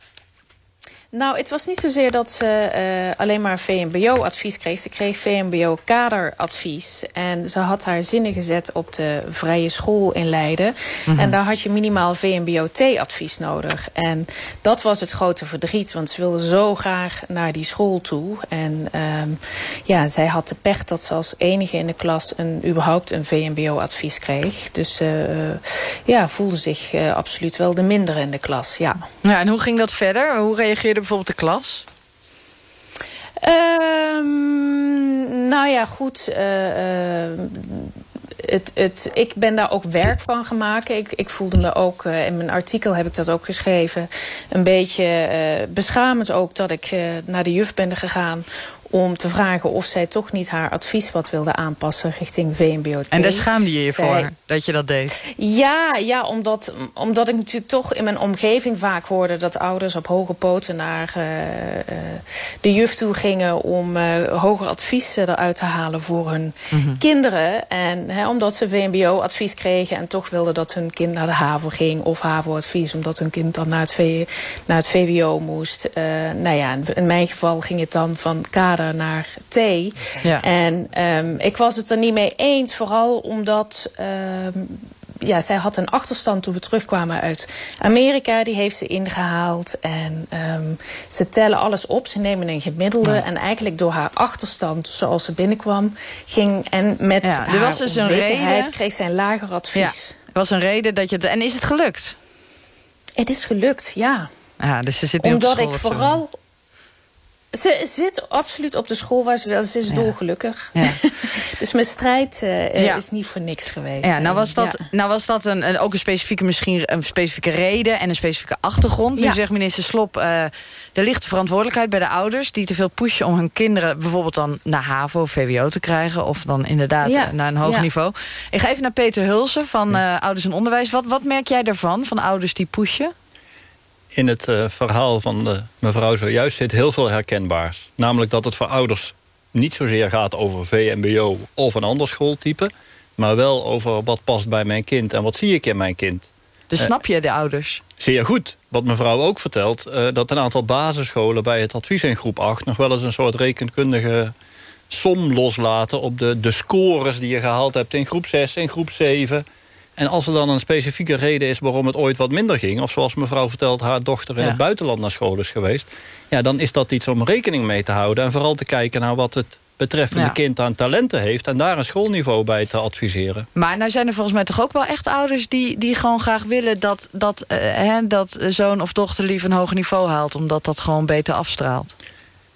Nou, het was niet zozeer dat ze uh, alleen maar VMBO-advies kreeg. Ze kreeg VMBO-kaderadvies. En ze had haar zinnen gezet op de vrije school in Leiden. Mm -hmm. En daar had je minimaal VMBO-T-advies nodig. En dat was het grote verdriet. Want ze wilde zo graag naar die school toe. En um, ja, zij had de pech dat ze als enige in de klas... Een, überhaupt een VMBO-advies kreeg. Dus ze uh, ja, voelde zich uh, absoluut wel de mindere in de klas, ja. ja. En hoe ging dat verder? Hoe reageerde bijvoorbeeld de klas? Um, nou ja, goed. Uh, uh, het, het, ik ben daar ook werk van maken. Ik, ik voelde me ook, uh, in mijn artikel heb ik dat ook geschreven... een beetje beschamend ook dat ik naar de juf ben gegaan om te vragen of zij toch niet haar advies wat wilde aanpassen richting VMBO. En daar schaamde je je zij... voor, dat je dat deed? Ja, ja omdat, omdat ik natuurlijk toch in mijn omgeving vaak hoorde... dat ouders op hoge poten naar uh, uh, de juf toe gingen... om uh, hoger advies eruit te halen voor hun mm -hmm. kinderen. En hè, omdat ze VMBO-advies kregen en toch wilden dat hun kind naar de HAVO ging... of HAVO-advies, omdat hun kind dan naar het, v naar het VWO moest. nou ja, in mijn geval ging het dan van kader naar thee. Ja. En um, ik was het er niet mee eens, vooral omdat... Um, ja, zij had een achterstand toen we terugkwamen uit Amerika. Die heeft ze ingehaald. En um, ze tellen alles op. Ze nemen een gemiddelde. Ja. En eigenlijk door haar achterstand, zoals ze binnenkwam... ging en met ja, er was dus een reden. kreeg zij een lager advies. Ja, er was een reden dat je... Het, en is het gelukt? Het is gelukt, ja. Ja, dus ze zit Omdat op school, ik vooral... Ze zit absoluut op de school waar ze wel. Ze is ja. dolgelukkig. Ja. dus mijn strijd uh, ja. is niet voor niks geweest. Ja, nou was dat, nou was dat een, een, ook een specifieke, misschien een specifieke reden en een specifieke achtergrond. Nu zegt minister Slop, uh, er ligt verantwoordelijkheid bij de ouders die te veel pushen om hun kinderen bijvoorbeeld dan naar HAVO of VWO te krijgen. Of dan inderdaad naar een hoog niveau. Ik ga even naar Peter Hulsen van uh, Ouders en Onderwijs. Wat, wat merk jij daarvan, van ouders die pushen? In het uh, verhaal van de mevrouw zojuist zit heel veel herkenbaars. Namelijk dat het voor ouders niet zozeer gaat over VMBO of een ander schooltype... maar wel over wat past bij mijn kind en wat zie ik in mijn kind. Dus Eh, snap je de ouders? Zeer goed. Wat mevrouw ook vertelt, eh, dat een aantal basisscholen bij het advies in groep 8 nog wel eens een soort rekenkundige som loslaten op de, de scores die je gehaald hebt in groep 6, in groep 7. En als er dan een specifieke reden is waarom het ooit wat minder ging... of zoals mevrouw vertelt, haar dochter in Ja. het buitenland naar school is geweest... ja, dan is dat iets om rekening mee te houden... en vooral te kijken naar wat het betreffende Ja. kind aan talenten heeft... en daar een schoolniveau bij te adviseren. Maar nou zijn er volgens mij toch ook wel echt ouders... die, die gewoon graag willen dat, dat, eh, hè, dat zoon of dochter liever een hoger niveau haalt... omdat dat gewoon beter afstraalt.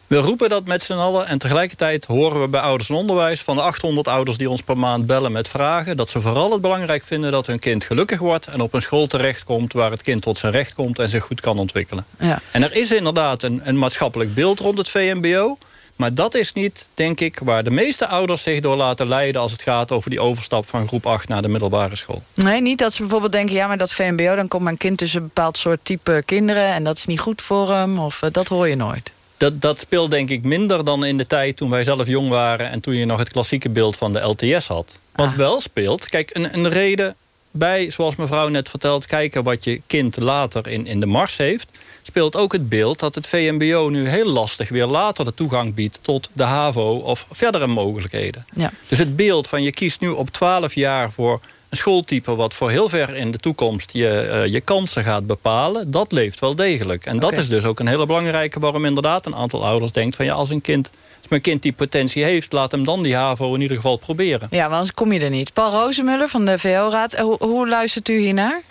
We roepen dat met z'n allen en tegelijkertijd horen we bij ouders en onderwijs... van de 800 ouders die ons per maand bellen met vragen... dat ze vooral het belangrijk vinden dat hun kind gelukkig wordt... en op een school terechtkomt waar het kind tot zijn recht komt... en zich goed kan ontwikkelen. Ja. En er is inderdaad een, een maatschappelijk beeld rond het VMBO... maar dat is niet, denk ik, waar de meeste ouders zich door laten leiden... als het gaat over die overstap van groep 8 naar de middelbare school. Nee, niet dat ze bijvoorbeeld denken... ja, maar dat VMBO, dan komt mijn kind tussen een bepaald soort type kinderen... en dat is niet goed voor hem, of eh, dat hoor je nooit. Dat, dat speelt denk ik minder dan in de tijd toen wij zelf jong waren... en toen je nog het klassieke beeld van de LTS had. Wat wel speelt, kijk, een, een reden bij, zoals mevrouw net vertelt... kijken wat je kind later in, in de mars heeft... speelt ook het beeld dat het VMBO nu heel lastig weer later de toegang biedt... tot de HAVO of verdere mogelijkheden. Ja. Dus het beeld van je kiest nu op 12 jaar voor een schooltype... wat voor heel ver in de toekomst je, eh, je kansen gaat bepalen... dat leeft wel degelijk. En dat is dus ook een hele belangrijke... waarom inderdaad een aantal ouders denkt van... ja, als een kind, als mijn kind die potentie heeft... laat hem dan die HAVO in ieder geval proberen. Ja, want anders kom je er niet. Paul Rozemuller van de VO-raad, eh, hoe, hoe luistert u hiernaar?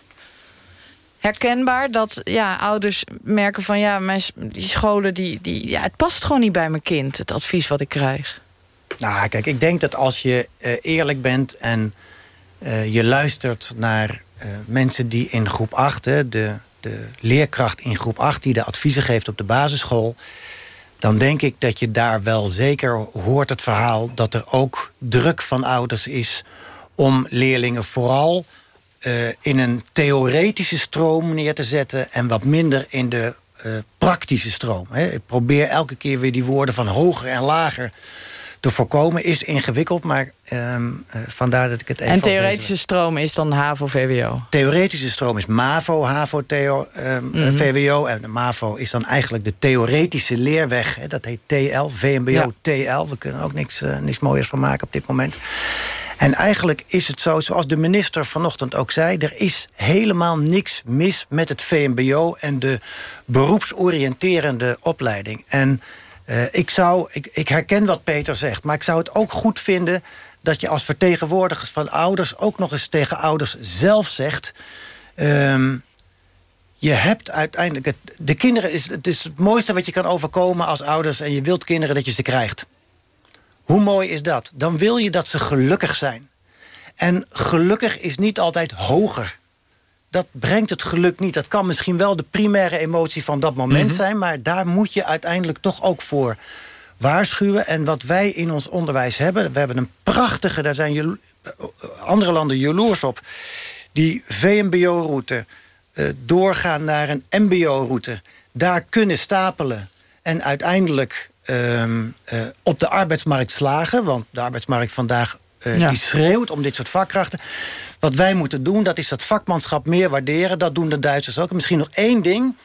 Herkenbaar dat ja, ouders merken van... ja, mijn, die scholen, die, die, ja, het past gewoon niet bij mijn kind... het advies wat ik krijg. Nou, kijk, ik denk dat als je eh, eerlijk bent en eh, je luistert naar eh, mensen die in groep 8, hè, de, de leerkracht in groep 8 die de adviezen geeft op de basisschool, dan denk ik dat je daar wel zeker hoort het verhaal dat er ook druk van ouders is om leerlingen vooral eh, in een theoretische stroom neer te zetten en wat minder in de praktische stroom. Hè. Ik probeer elke keer weer die woorden van hoger en lager te voorkomen. Is ingewikkeld, maar ehm, eh, vandaar dat ik het even En deze- theoretische stroom is dan HAVO-VWO. Theoretische stroom is MAVO, HAVO, Theo, ehm, eh, Mhm. VWO. En de MAVO is dan eigenlijk de theoretische leerweg. Hè, dat heet TL, VMBO, Ja. TL. We kunnen ook niks, eh, niks mooiers van maken op dit moment. En eigenlijk is het zo, zoals de minister vanochtend ook zei... er is helemaal niks mis met het VMBO... en de beroepsoriënterende opleiding. En eh, ik, zou, ik, ik herken wat Peter zegt... maar ik zou het ook goed vinden dat je als vertegenwoordigers van ouders... ook nog eens tegen ouders zelf zegt... ehm, je hebt uiteindelijk... De kinderen is het, is het mooiste wat je kan overkomen als ouders... en je wilt kinderen dat je ze krijgt. Hoe mooi is dat? Dan wil je dat ze gelukkig zijn. En gelukkig is niet altijd hoger. Dat brengt het geluk niet. Dat kan misschien wel de primaire emotie van dat moment Mhm. zijn... maar daar moet je uiteindelijk toch ook voor waarschuwen. En wat wij in ons onderwijs hebben... we hebben een prachtige, daar zijn eh, andere landen jaloers op... die VMBO-route eh, doorgaan naar een MBO-route... daar kunnen stapelen en uiteindelijk ehm, eh, op de arbeidsmarkt slagen... want de arbeidsmarkt vandaag eh, Ja. die schreeuwt om dit soort vakkrachten. Wat wij moeten doen, dat is dat vakmanschap meer waarderen. Dat doen de Duitsers ook. En misschien nog één ding.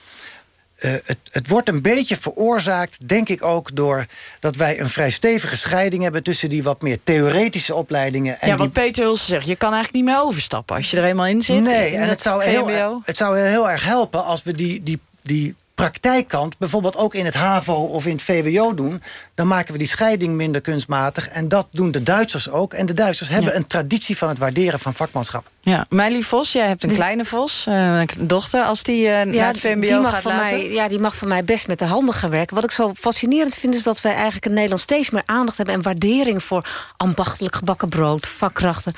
Eh, het, het wordt een beetje veroorzaakt, denk ik ook... door dat wij een vrij stevige scheiding hebben... tussen die wat meer theoretische opleidingen... en ja, die wat Peter Hulsen zegt, je kan eigenlijk niet meer overstappen... als je er eenmaal in zit. Nee, in en dat het zou, heel, het zou heel erg helpen als we die, die, die praktijkkant... bijvoorbeeld ook in het HAVO of in het VWO doen... dan maken we die scheiding minder kunstmatig. En dat doen de Duitsers ook. En de Duitsers hebben een traditie van het waarderen van vakmanschap. Ja, Meili Vos, jij hebt een Dus- kleine Vos, eh, een dochter. Als die eh, naar het VMBO die mag gaat van laten... mij, Ja, die mag van mij best met de handen gaan werken. Wat ik zo fascinerend vind is dat wij eigenlijk in Nederland... steeds meer aandacht hebben en waardering voor ambachtelijk gebakken brood, vakkrachten.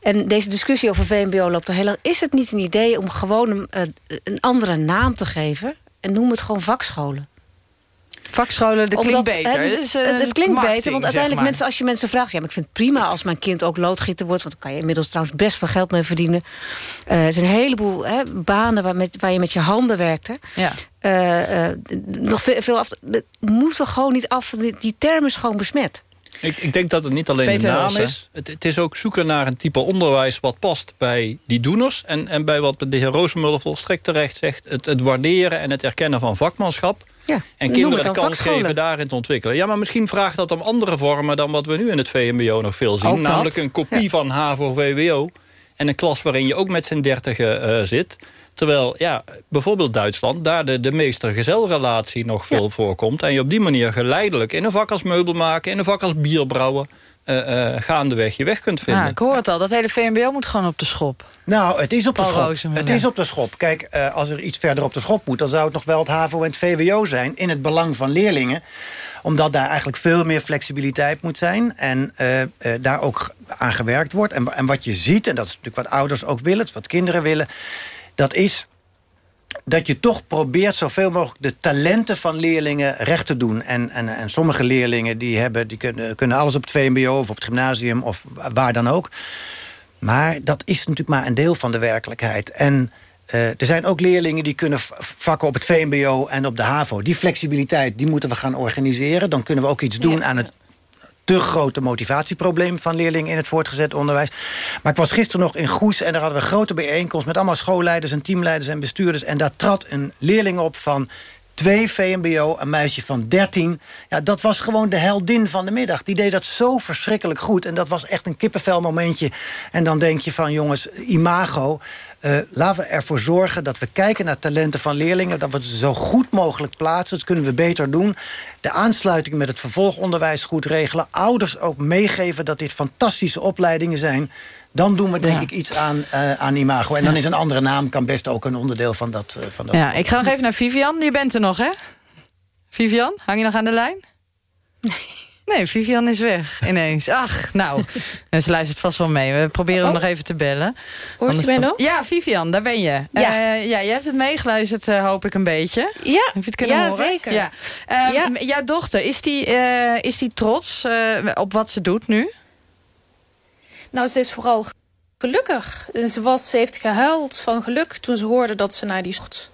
En deze discussie over VMBO loopt al heel lang. Is het niet een idee om gewoon een, eh, een andere naam te geven... en noem het gewoon vakscholen? Vakscholen, dat klinkt beter. hè, dus Het eh, het, het klinkt beter, want uiteindelijk maar. mensen, als je mensen vraagt... ja, maar ik vind het prima als mijn kind ook loodgieter wordt... want dan kan je inmiddels trouwens best veel geld mee verdienen. Eh, er zijn een heleboel hè, banen waar, met, waar je met je handen werkte. Ja. Eh, nog veel, veel af... dat moeten we gewoon niet af... die, die term is gewoon besmet. Ik, ik denk dat het niet alleen Peter de naam is. Het, het is ook zoeken naar een type onderwijs wat past bij die doeners. En, en bij wat de heer Roosemuller volstrekt terecht zegt. Het, het waarderen en het erkennen van vakmanschap. Ja, En kinderen de kans vakscholen. geven daarin te ontwikkelen. Ja, maar misschien vraagt dat om andere vormen... dan wat we nu in het VMBO nog veel zien. Namelijk een kopie Ja. van HAVO-VWO. En een klas waarin je ook met z'n dertigen eh, zit. Terwijl, ja, bijvoorbeeld Duitsland... daar de, de meester-gezelrelatie nog veel voorkomt. En je op die manier geleidelijk in een vak als meubel maken... in een vak als bierbrouwen... eh, eh, gaandeweg je weg kunt vinden. Ja, ik hoor het al. Dat hele VMBO moet gewoon op de schop. Nou, het is op de schop. Het is op de schop. Kijk, eh, als er iets verder op de schop moet... dan zou het nog wel het HAVO en het VWO zijn... in het belang van leerlingen omdat daar eigenlijk veel meer flexibiliteit moet zijn. En eh, eh, daar ook aan gewerkt wordt. En, en wat je ziet, en dat is natuurlijk wat ouders ook willen... wat kinderen willen, dat is dat je toch probeert zoveel mogelijk de talenten van leerlingen recht te doen. En, en, en sommige leerlingen die hebben, die kunnen, kunnen alles op het VMBO of op het gymnasium of waar dan ook. Maar dat is natuurlijk maar een deel van de werkelijkheid. En eh, er zijn ook leerlingen die kunnen vakken op het VMBO en op de HAVO. Die flexibiliteit die moeten we gaan organiseren. Dan kunnen we ook iets doen aan het te grote motivatieprobleem van leerlingen in het voortgezet onderwijs. Maar ik was gisteren nog in Goes en daar hadden we grote bijeenkomst... met allemaal schoolleiders en teamleiders en bestuurders. En daar trad een leerling op van twee VMBO, een meisje van 13. Ja, dat was gewoon de heldin van de middag. Die deed dat zo verschrikkelijk goed. En dat was echt een kippenvel momentje. En dan denk je van, jongens, imago... eh, laten we ervoor zorgen dat we kijken naar talenten van leerlingen... dat we ze zo goed mogelijk plaatsen. Dat kunnen we beter doen. De aansluiting met het vervolgonderwijs goed regelen. Ouders ook meegeven dat dit fantastische opleidingen zijn... Dan doen we denk Ja. ik iets aan, eh, aan imago. En dan is een andere naam kan best ook een onderdeel van dat. eh, van dat Ja, ik ga nog even naar Vivian. Je bent er nog, hè? Vivian, hang je nog aan de lijn? Nee, Vivian is weg ineens. Ach, nou, ze luistert vast wel mee. We proberen hem nog even te bellen. Hoort je Anders mij dan- nog? Ja, Vivian, daar ben je. Ja. Eh, ja, je hebt het meegeluisterd, eh, hoop ik een beetje. Ja, Heb je het kunnen ja horen? zeker. Ja. Ehm, Ja. Jouw dochter, is die, eh, is die trots eh, op wat ze doet nu? Nou, ze is vooral gelukkig. En Ze, was, ze heeft gehuild van geluk toen ze hoorde dat ze naar die zocht.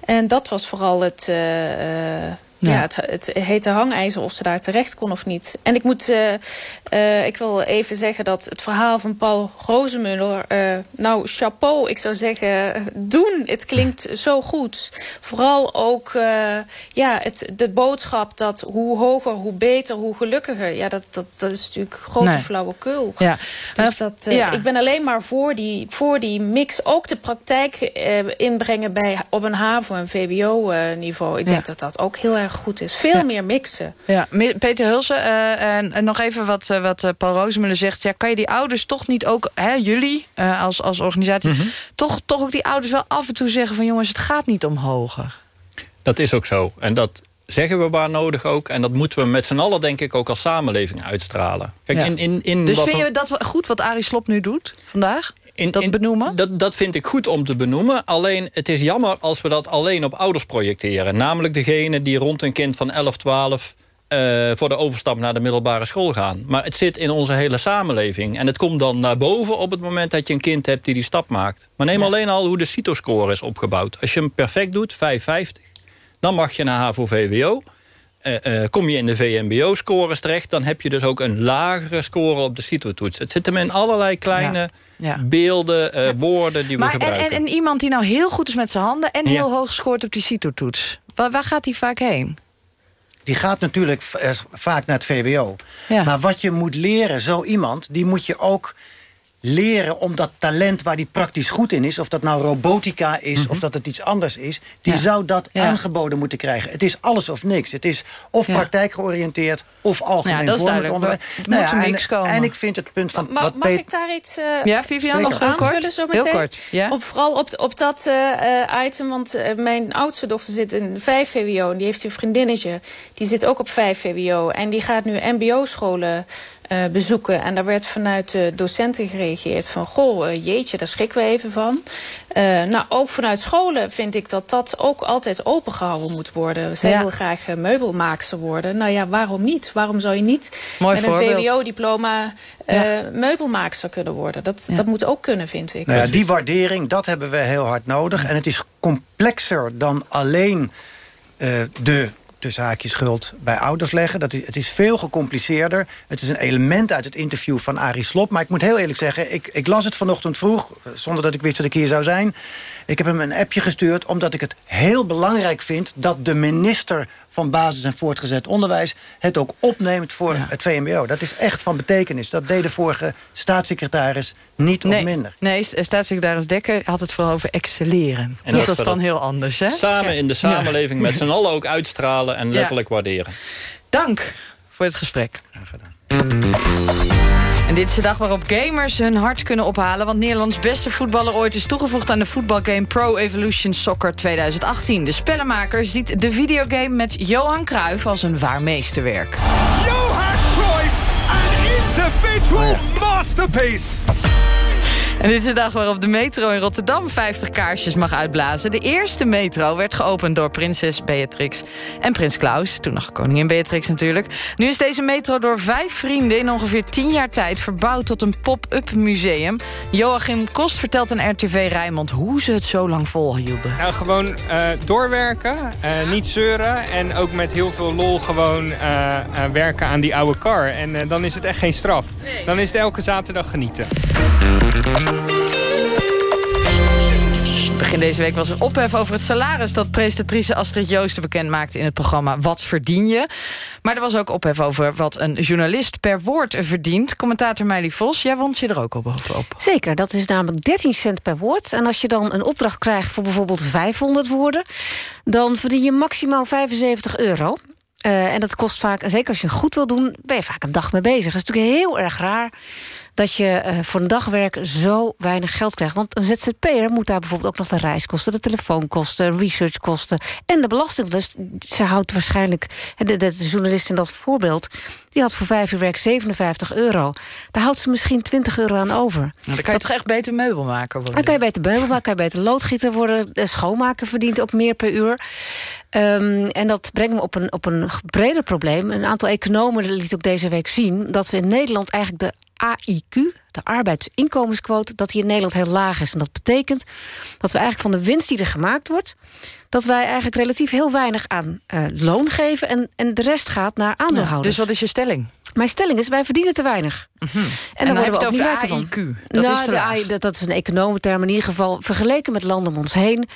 En dat was vooral het, eh, eh, ja. Ja. het, het hete hangijzer of ze daar terecht kon of niet. En ik moet, eh, eh, ik wil even zeggen dat het verhaal van Paul Rozemuller, eh, nou chapeau, ik zou zeggen, doen. Het klinkt zo goed. Vooral ook, ja, het, de boodschap dat hoe hoger, hoe beter, hoe gelukkiger. Ja, dat, dat, dat is natuurlijk grote Nee. flauwekul. Ja. Dus dat, ja. ik ben alleen maar voor die, voor die mix. Ook de praktijk inbrengen bij, op een HAVO- en VWO-niveau. Ik Ja. denk dat dat ook heel erg goed is. Veel Ja. meer mixen. Ja, Peter Hulsen, eh, en, en nog even wat, eh, wat eh, Paul Rozemuller zegt. Ja, kan je die ouders toch niet ook, hè, jullie eh, als, als organisatie... Mhm. toch, toch ook die ouders wel af en toe zeggen van... jongens, het gaat niet om hoger. Dat is ook zo. En dat zeggen we waar nodig ook. En dat moeten we met z'n allen denk ik ook als samenleving uitstralen. Kijk, Ja. in, in, in Dus wat vind je dat goed wat Arie Slop nu doet vandaag? In, dat in- benoemen? Dat, dat vind ik goed om te benoemen. Alleen het is jammer als we dat alleen op ouders projecteren. Namelijk degene die rond een kind van 11, 12... eh, voor de overstap naar de middelbare school gaan. Maar het zit in onze hele samenleving. En het komt dan naar boven op het moment dat je een kind hebt die die stap maakt. Maar neem alleen al hoe de CITO-score is opgebouwd. Als je hem perfect doet, 550, dan mag je naar HAVO-VWO. Eh, eh, kom je in de VMBO-scores terecht... dan heb je dus ook een lagere score op de CITO-toets. Het zit hem in allerlei kleine Ja. Ja. beelden, eh, woorden die we Maar gebruiken. en, en iemand die nou heel goed is met zijn handen... en heel hoog scoort op die CITO-toets. Waar, waar gaat die vaak heen? Die gaat natuurlijk eh, vaak naar het VWO. Ja. Maar wat je moet leren, zo iemand, die moet je ook leren om dat talent waar die praktisch goed in is... of dat nou robotica is of dat het iets anders is... die Mhm. Ja. zou dat Ja. aangeboden moeten krijgen. Het is alles of niks. Het is of Ja. praktijkgeoriënteerd of algemeen Ja, dat is vormend onderwijs. Er Nou moet ja, een en, mix komen. en ik vind het punt van... Ma- wat mag ik daar iets eh, Ja, Vivian, nog heel aanvullen kort? zo Heel meteen? kort, ja. Op, vooral op, op dat eh, eh, item, want mijn oudste dochter zit in 5 VWO... en die heeft een vriendinnetje, die zit ook op 5 VWO... en die gaat nu mbo-scholen eh, bezoeken. En daar werd vanuit de docenten gereageerd van... goh, eh, jeetje, daar schrikken we even van. Eh, nou, ook vanuit scholen vind ik dat dat ook altijd opengehouden moet worden. Zij Ja. wil graag meubelmaakster worden. Nou ja, waarom niet? Waarom zou je niet Mooi met voorbeeld. een VWO-diploma eh, Ja. meubelmaakster kunnen worden? Dat, Ja. dat moet ook kunnen, vind ik. Nou ja, die waardering, dat hebben we heel hard nodig. En het is complexer dan alleen eh, de, tussen haakjes schuld bij ouders leggen. Dat is, het is veel gecompliceerder. Het is een element uit het interview van Arie Slob. Maar ik moet heel eerlijk zeggen, ik, ik las het vanochtend vroeg... zonder dat ik wist dat ik hier zou zijn. Ik heb hem een appje gestuurd omdat ik het heel belangrijk vind... dat de minister van basis- en voortgezet onderwijs... het ook opneemt voor het VMBO. Dat is echt van betekenis. Dat deed de vorige staatssecretaris niet nee, of minder. Nee, staatssecretaris Dekker had het vooral over excelleren. En dat, dat is dan heel anders, hè? Samen in de samenleving met z'n allen ook uitstralen en Ja. letterlijk waarderen. Dank voor het gesprek. En dit is de dag waarop gamers hun hart kunnen ophalen... want Nederlands beste voetballer ooit is toegevoegd... aan de voetbalgame Pro Evolution Soccer 2018. De spellenmaker ziet de videogame met Johan Cruijff... als een waar meesterwerk. Johan Cruyff, an individual masterpiece. En dit is de dag waarop de metro in Rotterdam 50 kaarsjes mag uitblazen. De eerste metro werd geopend door prinses Beatrix en prins Klaus. Toen nog koningin Beatrix natuurlijk. Nu is deze metro door vijf vrienden in ongeveer 10 jaar tijd... verbouwd tot een pop-up museum. Joachim Kost vertelt aan RTV Rijnmond hoe ze het zo lang volhielden. Nou, gewoon eh, doorwerken, eh, niet zeuren en ook met heel veel lol gewoon eh, werken aan die oude car. En dan is het echt geen straf. Dan is het elke zaterdag genieten. Begin deze week was er ophef over het salaris... dat presentatrice Astrid Joosten bekend maakte in het programma Wat verdien je? Maar er was ook ophef over wat een journalist per woord verdient. Commentator Meili Vos, jij wond je er ook op. op. Zeker, dat is namelijk 13 cent per woord. En als je dan een opdracht krijgt voor bijvoorbeeld 500 woorden... dan verdien je maximaal 75 euro. Eh, en dat kost vaak, zeker als je goed wil doen... ben je vaak een dag mee bezig. Dat is natuurlijk heel erg raar dat je eh, voor een dagwerk zo weinig geld krijgt. Want een ZZP'er moet daar bijvoorbeeld ook nog de reiskosten... de telefoonkosten, researchkosten en de belasting. Dus ze houdt waarschijnlijk... De, de, journalist in dat voorbeeld... die had voor vijf uur werk 57 euro. Daar houdt ze misschien 20 euro aan over. Dan kan je toch echt beter meubelmaker worden? Dan kan je beter meubelmaker, kan je beter loodgieter worden. De schoonmaker verdient ook meer per uur. Um, en dat brengt me op een, op een breder probleem. Een aantal economen liet ook deze week zien... dat we in Nederland eigenlijk de AIQ, de arbeidsinkomensquote... dat die in Nederland heel laag is. En dat betekent dat we eigenlijk van de winst die er gemaakt wordt... dat wij eigenlijk relatief heel weinig aan uh, loon geven... En, en de rest gaat naar aandeelhouders. Ja, dus wat is je stelling? Mijn stelling is, wij verdienen te weinig. Mm -hmm. En, en, dan, dan hebben we het over AIQ. Dat, nou, is de AI, dat, dat, is een economenterm. In ieder geval, vergeleken met landen om ons heen...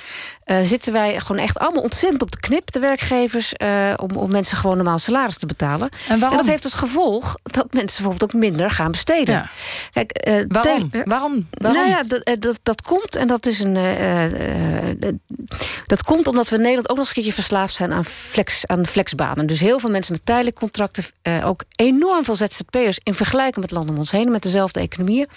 Uh, zitten wij gewoon echt allemaal ontzettend op de knip, de werkgevers... Uh, om, om mensen gewoon normaal salaris te betalen. En, en, dat heeft als gevolg dat mensen bijvoorbeeld ook minder gaan besteden. Ja. Kijk, uh, waarom? waarom? Waarom? Nou ja, dat, dat, dat komt, en dat is een... dat komt omdat we in Nederland ook nog eens een keertje verslaafd zijn... aan, flex, aan flexbanen. Dus heel veel mensen met tijdelijke contracten... ook enorm veel ZZP'ers in vergelijking met landen om ons heen... met dezelfde economieën.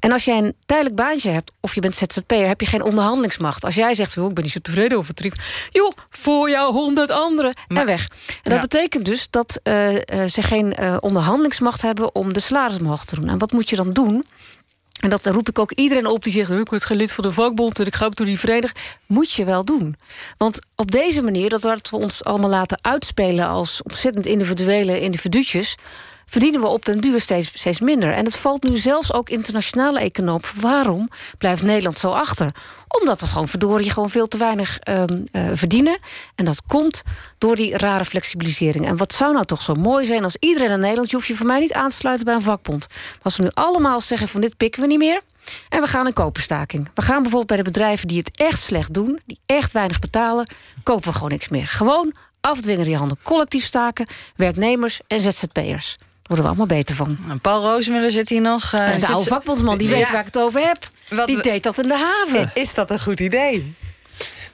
En als jij een tijdelijk baantje hebt, of je bent ZZP'er... heb je geen onderhandelingsmacht. Als jij zegt, oh, ik ben niet zo tevreden over het tarief... joh, voor jou honderd anderen, maar, en weg. En dat ja. betekent dus dat uh, uh, ze geen uh, onderhandelingsmacht hebben... om de salaris omhoog te doen. En wat moet je dan doen... En dat roep ik ook iedereen op die zegt... ik word geen lid van de vakbond en ik ga door die vereniging. Moet je wel doen. Want op deze manier, dat we ons allemaal laten uitspelen... als ontzettend individuele individuutjes verdienen we op den duur steeds, steeds minder. En het valt nu zelfs ook internationale economen. Waarom blijft Nederland zo achter? Omdat we gewoon verdorie gewoon veel te weinig um, uh, verdienen. En dat komt door die rare flexibilisering. En wat zou nou toch zo mooi zijn als iedereen in Nederland... je hoeft je voor mij niet aan te sluiten bij een vakbond. Maar als we nu allemaal zeggen van dit pikken we niet meer... En we gaan een koperstaking. We gaan bijvoorbeeld bij de bedrijven die het echt slecht doen... die echt weinig betalen, kopen we gewoon niks meer. Gewoon afdwingen die handen. Collectief staken, werknemers en ZZP'ers worden we allemaal beter van. En Paul Rozemuller zit hier nog. Uh, de oude vakbondsman, die weet ja. waar ik het over heb. Wat die deed dat in de haven. Is dat een goed idee?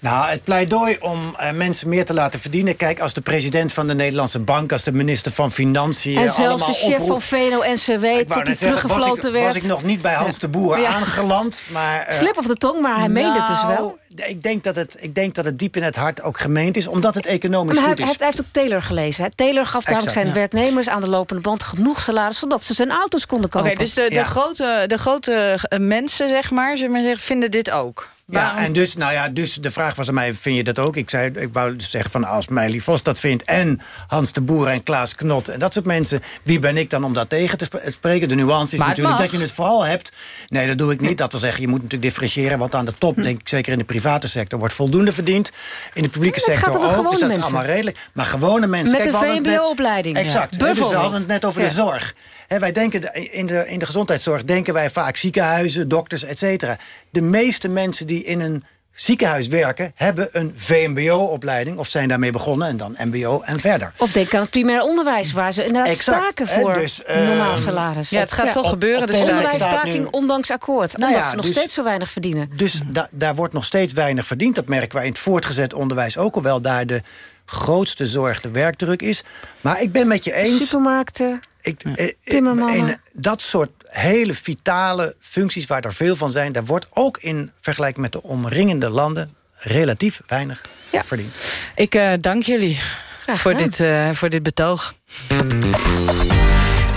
Nou, het pleidooi om uh, mensen meer te laten verdienen. Kijk, als de president van de Nederlandse Bank... als de minister van Financiën... En zelfs de chef oproep... van VNO-NCW, tot hij teruggefloten was werd. was ik nog niet bij Hans de Boer ja. aangeland. Maar, uh, Slip of de tong, maar hij meende nou, het dus wel. Ik denk, dat het, ik denk dat het diep in het hart ook gemeend is. Omdat het economisch maar goed hij, is. Hij heeft ook Taylor gelezen. Hè? Taylor gaf namelijk zijn ja. werknemers aan de lopende band... genoeg salaris, zodat ze zijn auto's konden kopen. Oké, okay, dus de, de, ja. grote, de grote mensen, zeg maar, zeg maar zeggen, vinden dit ook? Ja, en dus, nou ja, dus de vraag was aan mij, vind je dat ook? Ik, zei, ik wou dus zeggen van als Meili Vos dat vindt... en Hans de Boer en Klaas Knot en dat soort mensen... wie ben ik dan om dat tegen te spreken? De nuance is maar natuurlijk mag. dat je het vooral hebt... nee, dat doe ik niet. Dat wil zeggen, je moet natuurlijk differentiëren... want aan de top, hm. denk ik, zeker in de private sector wordt voldoende verdiend. In de publieke sector ook, dus dat is allemaal redelijk. Maar gewone mensen... Met Kijk, een VMBO-opleiding. Exact. Ja. Dus we hadden het net over Ja. de zorg. Wij denken de- in de, in de gezondheidszorg denken wij vaak ziekenhuizen, dokters, et cetera. De meeste mensen die in een ziekenhuis werken... hebben een VMBO-opleiding of zijn daarmee begonnen... en dan MBO en verder. Of denk aan het primair onderwijs, waar ze inderdaad Exact. staken voor dus, ehm, normaal salaris. Ja, het gaat toch op- gebeuren, dus onderwijsstaking, nu- ondanks akkoord. Nou omdat ja, ze nog dus- steeds zo weinig verdienen. Dus da- daar wordt nog steeds weinig verdiend. Dat merken wij in het voortgezet onderwijs ook al wel. Daar de grootste zorg de werkdruk is. Maar ik ben met je eens... Supermarkten, Ik, eh, eh, timmermannen. in dat soort hele vitale functies waar er veel van zijn... daar wordt ook in vergelijking met de omringende landen... relatief weinig verdiend. Ik eh, dank jullie voor dit, eh, voor dit betoog.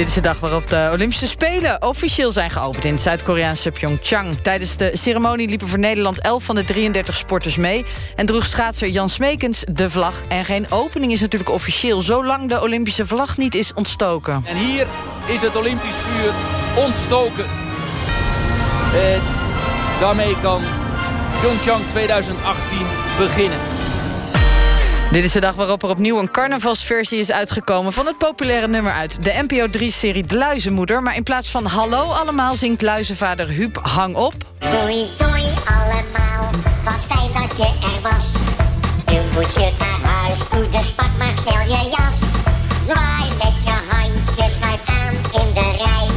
Dit is de dag waarop de Olympische Spelen officieel zijn geopend... in het Zuid-Koreaanse Pyeongchang. Tijdens de ceremonie liepen voor Nederland 11 van de 33 sporters mee... en droeg schaatser Jan Smekens de vlag. En geen opening is natuurlijk officieel... zolang de Olympische vlag niet is ontstoken. En hier is het Olympisch vuur ontstoken. En daarmee kan Pyeongchang 2018 beginnen. Dit is de dag waarop er opnieuw een carnavalsversie is uitgekomen... van het populaire nummer uit de NPO 3-serie De Luizenmoeder. Maar in plaats van hallo allemaal zingt luizenvader Huub Hang op. Doei, doei allemaal, wat fijn dat je er was. Nu moet je naar huis, doe de spak maar snel je jas. Zwaai met je handjes, sluit aan in de rij.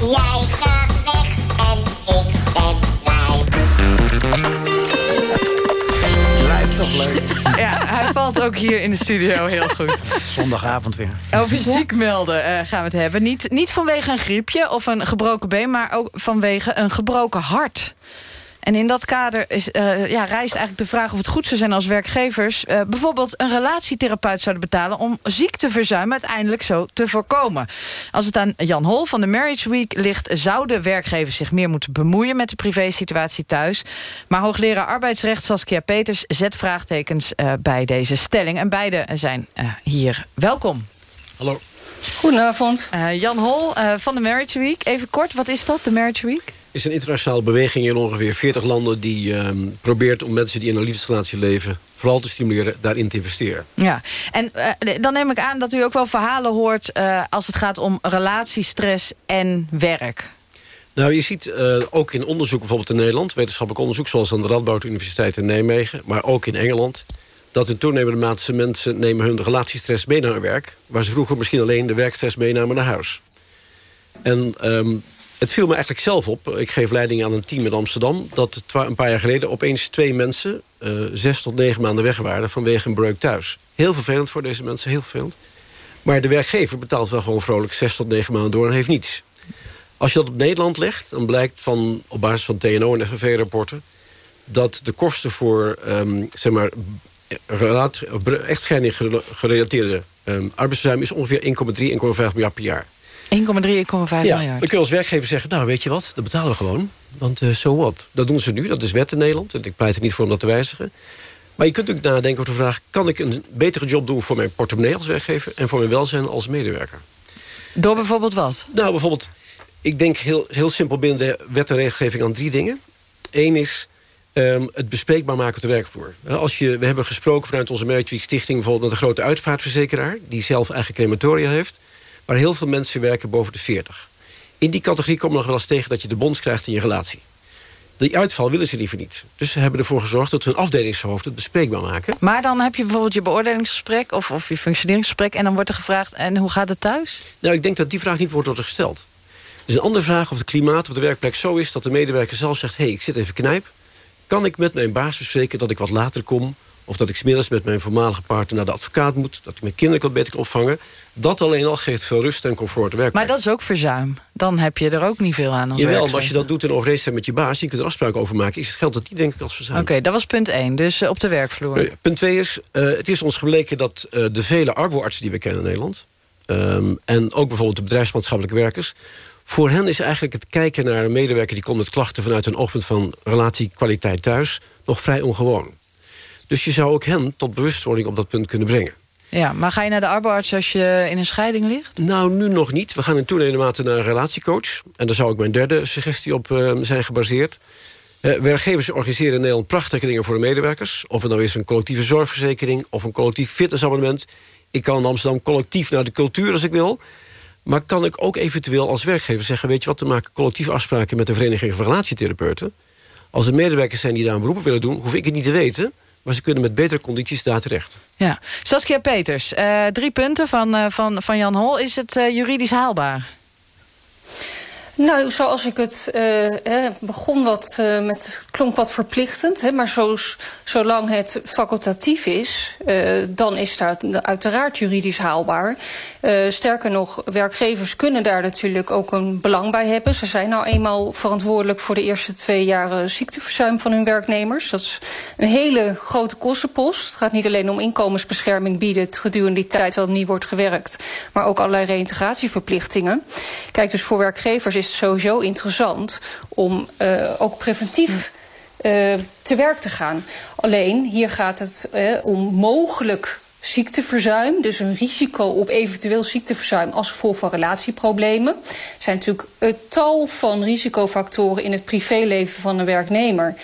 Jij gaat weg en ik ben blij. Toch leuk. Ja, hij valt ook hier in de studio heel goed. Zondagavond weer. Over ziek melden eh, gaan we het hebben. Niet, niet vanwege een griepje of een gebroken been... maar ook vanwege een gebroken hart. En in dat kader is, eh, ja, rijst eigenlijk de vraag of het goed zou zijn als werkgevers... eh, bijvoorbeeld een relatietherapeut zouden betalen... om ziekteverzuim uiteindelijk zo te voorkomen. Als het aan Jan Hol van de Marriage Week ligt... zouden werkgevers zich meer moeten bemoeien met de privésituatie thuis. Maar hoogleraar arbeidsrecht Saskia Peters zet vraagtekens eh, bij deze stelling. En beide zijn eh, hier. Welkom. Hallo. Goedenavond. Eh, Jan Hol eh, van de Marriage Week. Even kort, wat is dat, de Marriage Week? Is een internationale beweging in ongeveer 40 landen... die ehm, probeert om mensen die in een liefdesrelatie leven... vooral te stimuleren daarin te investeren. Ja, en eh, dan neem ik aan dat u ook wel verhalen hoort... eh, als het gaat om relatiestress en werk. Nou, je ziet eh, ook in onderzoek, bijvoorbeeld in Nederland... wetenschappelijk onderzoek, zoals aan de Radboud Universiteit in Nijmegen... maar ook in Engeland, dat in toenemende mate mensen nemen hun relatiestress mee naar hun werk... waar ze vroeger misschien alleen de werkstress meenamen naar huis. En ehm, het viel me eigenlijk zelf op. Ik geef leiding aan een team in Amsterdam... dat een paar jaar geleden opeens twee mensen... eh, zes tot negen maanden weg waren vanwege een breuk thuis. Heel vervelend voor deze mensen, heel vervelend. Maar de werkgever betaalt wel gewoon vrolijk zes tot negen maanden door... en heeft niets. Als je dat op Nederland legt, dan blijkt van, op basis van TNO en FNV-rapporten... dat de kosten voor ehm, zeg maar, echtscheiding gere- gerelateerde um, is ongeveer 1,3, 1,5 miljard per jaar. 1,3, 1,5 Ja, miljard. dan kun je als werkgever zeggen, nou weet je wat, dat betalen we gewoon. Want zo so what? Dat doen ze nu, dat is wet in Nederland. En ik pleit er niet voor om dat te wijzigen. Maar je kunt ook nadenken over de vraag... kan ik een betere job doen voor mijn portemonnee als werkgever... en voor mijn welzijn als medewerker? Door bijvoorbeeld wat? Nou, bijvoorbeeld, ik denk heel, heel simpel binnen de wet en regelgeving aan drie dingen. Eén is ehm, het bespreekbaar maken op de werkvloer. Eh, Als je, we hebben gesproken vanuit onze Marriage Week Stichting... bijvoorbeeld met een grote uitvaartverzekeraar... die zelf eigen crematoria heeft... waar heel veel mensen werken boven de 40. In die categorie komen we nog wel eens tegen dat je de bons krijgt in je relatie. Die uitval willen ze liever niet. Dus ze hebben ervoor gezorgd dat hun afdelingshoofd het bespreekbaar maken. Maar dan heb je bijvoorbeeld je beoordelingsgesprek... of, of je functioneringsgesprek en dan wordt er gevraagd... en hoe gaat het thuis? Nou, ik denk dat die vraag niet wordt gesteld. Dus een andere vraag of het klimaat op de werkplek zo is... dat de medewerker zelf zegt, hé, hey, ik zit even knijp. Kan ik met mijn baas bespreken dat ik wat later kom... of dat ik smiddags met mijn voormalige partner naar de advocaat moet... dat ik mijn kinderen wat beter kan opvangen... dat alleen al geeft veel rust en comfort werkplek. Maar dat is ook verzuim. Dan heb je er ook niet veel aan als Jawel, maar als je dat doet in overeenstemming met je baas... je kunt er afspraken over maken, is het geld dat die denk ik als verzuim. Oké, dat was punt 1. Dus eh, op de werkvloer. Nee, Punt 2 is, eh, het is ons gebleken dat eh, de vele arboartsen die we kennen in Nederland... ehm, en ook bijvoorbeeld de bedrijfsmaatschappelijke werkers... voor hen is eigenlijk het kijken naar een medewerker... die komt met klachten vanuit een oogpunt van relatiekwaliteit thuis... nog vrij ongewoon. Dus je zou ook hen tot bewustwording op dat punt kunnen brengen. Ja, maar ga je naar de arbeidsarts als je in een scheiding ligt? Nou, nu nog niet. We gaan in toenemende mate naar een relatiecoach. En daar zou ik mijn derde suggestie op eh, zijn gebaseerd. Eh, werkgevers organiseren in Nederland prachtige dingen voor de medewerkers. Of het nou is een collectieve zorgverzekering of een collectief fitnessabonnement. Ik kan in Amsterdam collectief naar de cultuur als ik wil. Maar kan ik ook eventueel als werkgever zeggen... weet je wat, te maken collectieve afspraken met de Vereniging van Relatietherapeuten. Als er medewerkers zijn die daar een beroep op willen doen... hoef ik het niet te weten, maar ze kunnen met betere condities daar terecht. Ja. Saskia Peters, eh, drie punten van, uh, van, van Jan Hol. Is het uh, juridisch haalbaar? Nou, zoals ik het uh, begon wat uh, met klonk wat verplichtend, hè, maar zo, zolang het facultatief is, dan is dat uiteraard juridisch haalbaar. sterker nog, werkgevers kunnen daar natuurlijk ook een belang bij hebben. Ze zijn nou eenmaal verantwoordelijk voor de eerste twee jaren ziekteverzuim van hun werknemers. Dat is een hele grote kostenpost. Het gaat niet alleen om inkomensbescherming bieden gedurende die tijd wel niet wordt gewerkt, maar ook allerlei reïntegratieverplichtingen. Kijk, dus voor werkgevers is is sowieso interessant om uh, ook preventief uh, te werk te gaan. Alleen hier gaat het uh, om mogelijk ziekteverzuim. Dus een risico op eventueel ziekteverzuim als gevolg van relatieproblemen. Er zijn natuurlijk een tal van risicofactoren in het privéleven van een werknemer.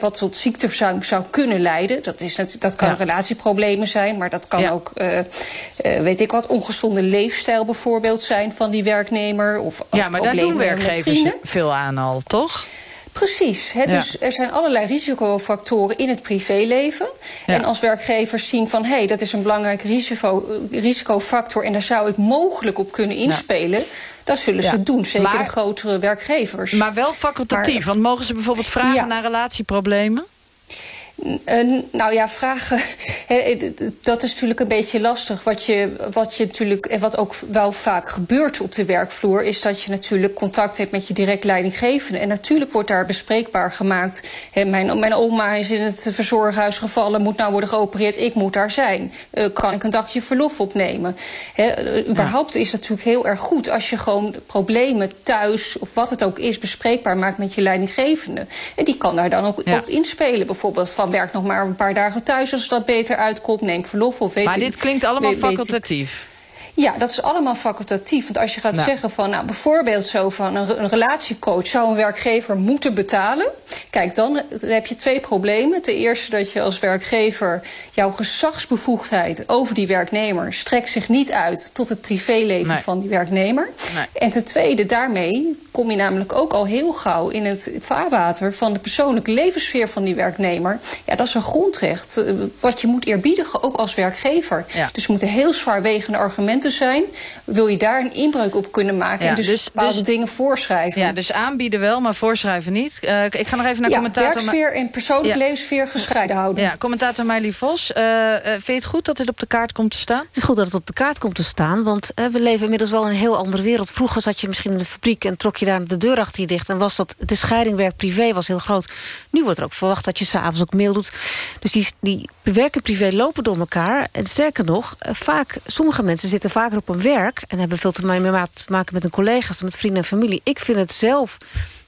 Wat tot ziekteverzuim zou kunnen leiden. Dat, is, dat kan ja. relatieproblemen zijn, maar dat kan ja. ook, uh, uh, weet ik wat, ongezonde leefstijl bijvoorbeeld zijn van die werknemer. Of ja, maar daar doen werkgevers veel aan al, toch? Precies. Hè, dus er zijn allerlei risicofactoren in het privéleven. Ja. En als werkgevers zien van... hé, hey, dat is een belangrijke risico, risicofactor... en daar zou ik mogelijk op kunnen inspelen... Ja. Dat zullen ze doen, zeker maar, de grotere werkgevers. Maar wel facultatief, maar, want mogen ze bijvoorbeeld vragen naar relatieproblemen? Uh, nou ja, vragen. He, dat is natuurlijk een beetje lastig. Wat je, wat je natuurlijk, en wat ook wel vaak gebeurt op de werkvloer, is dat je natuurlijk contact hebt met je direct leidinggevende. En natuurlijk wordt daar bespreekbaar gemaakt. He, mijn, mijn oma is in het verzorghuis gevallen, moet nou worden geopereerd, ik moet daar zijn. Uh, kan ik een dagje verlof opnemen? He, überhaupt ja. is het natuurlijk heel erg goed als je gewoon problemen thuis, of wat het ook is, bespreekbaar maakt met je leidinggevende. En die kan daar dan ook ja. op inspelen, bijvoorbeeld van werk nog maar een paar dagen thuis als dat beter uitkomt. Neem verlof of weet Maar ik, dit klinkt allemaal weet, facultatief. Ja, dat is allemaal facultatief. Want als je gaat nou. zeggen van, nou, bijvoorbeeld zo van een, een, relatiecoach zou een werkgever moeten betalen. Kijk, dan heb je twee problemen. Ten eerste dat je als werkgever jouw gezagsbevoegdheid over die werknemer strekt zich niet uit tot het privéleven nee. van die werknemer. Nee. En ten tweede, daarmee kom je namelijk ook al heel gauw in het vaarwater van de persoonlijke levenssfeer van die werknemer. Ja, dat is een grondrecht. Wat je moet eerbiedigen, ook als werkgever. Ja. Dus er moeten heel zwaarwegende argumenten zijn, wil je daar een inbreuk op kunnen maken. Ja, en dus, dus- bepaalde dus- dingen voorschrijven. Ja, dus aanbieden wel, maar voorschrijven niet. Uh, ik ga nog even naar ja, commentator... werksfeer en persoonlijke Ja. gescheiden houden. Ja, commentator Meili Vos. eh, eh, vind je het goed dat dit op de kaart komt te staan? Het is goed dat het op de kaart komt te staan, want eh, we leven inmiddels wel in een heel andere wereld. Vroeger zat je misschien in de fabriek en trok je daar de deur achter je dicht... en was dat, de scheiding werk-privé was heel groot. Nu wordt er ook verwacht dat je s'avonds ook mail doet. Dus die, die werk en privé lopen door elkaar. En sterker nog, eh, vaak, sommige mensen zitten vaker op een werk... en hebben veel te ma- te maken met hun collega's, met vrienden en familie. Ik vind het zelf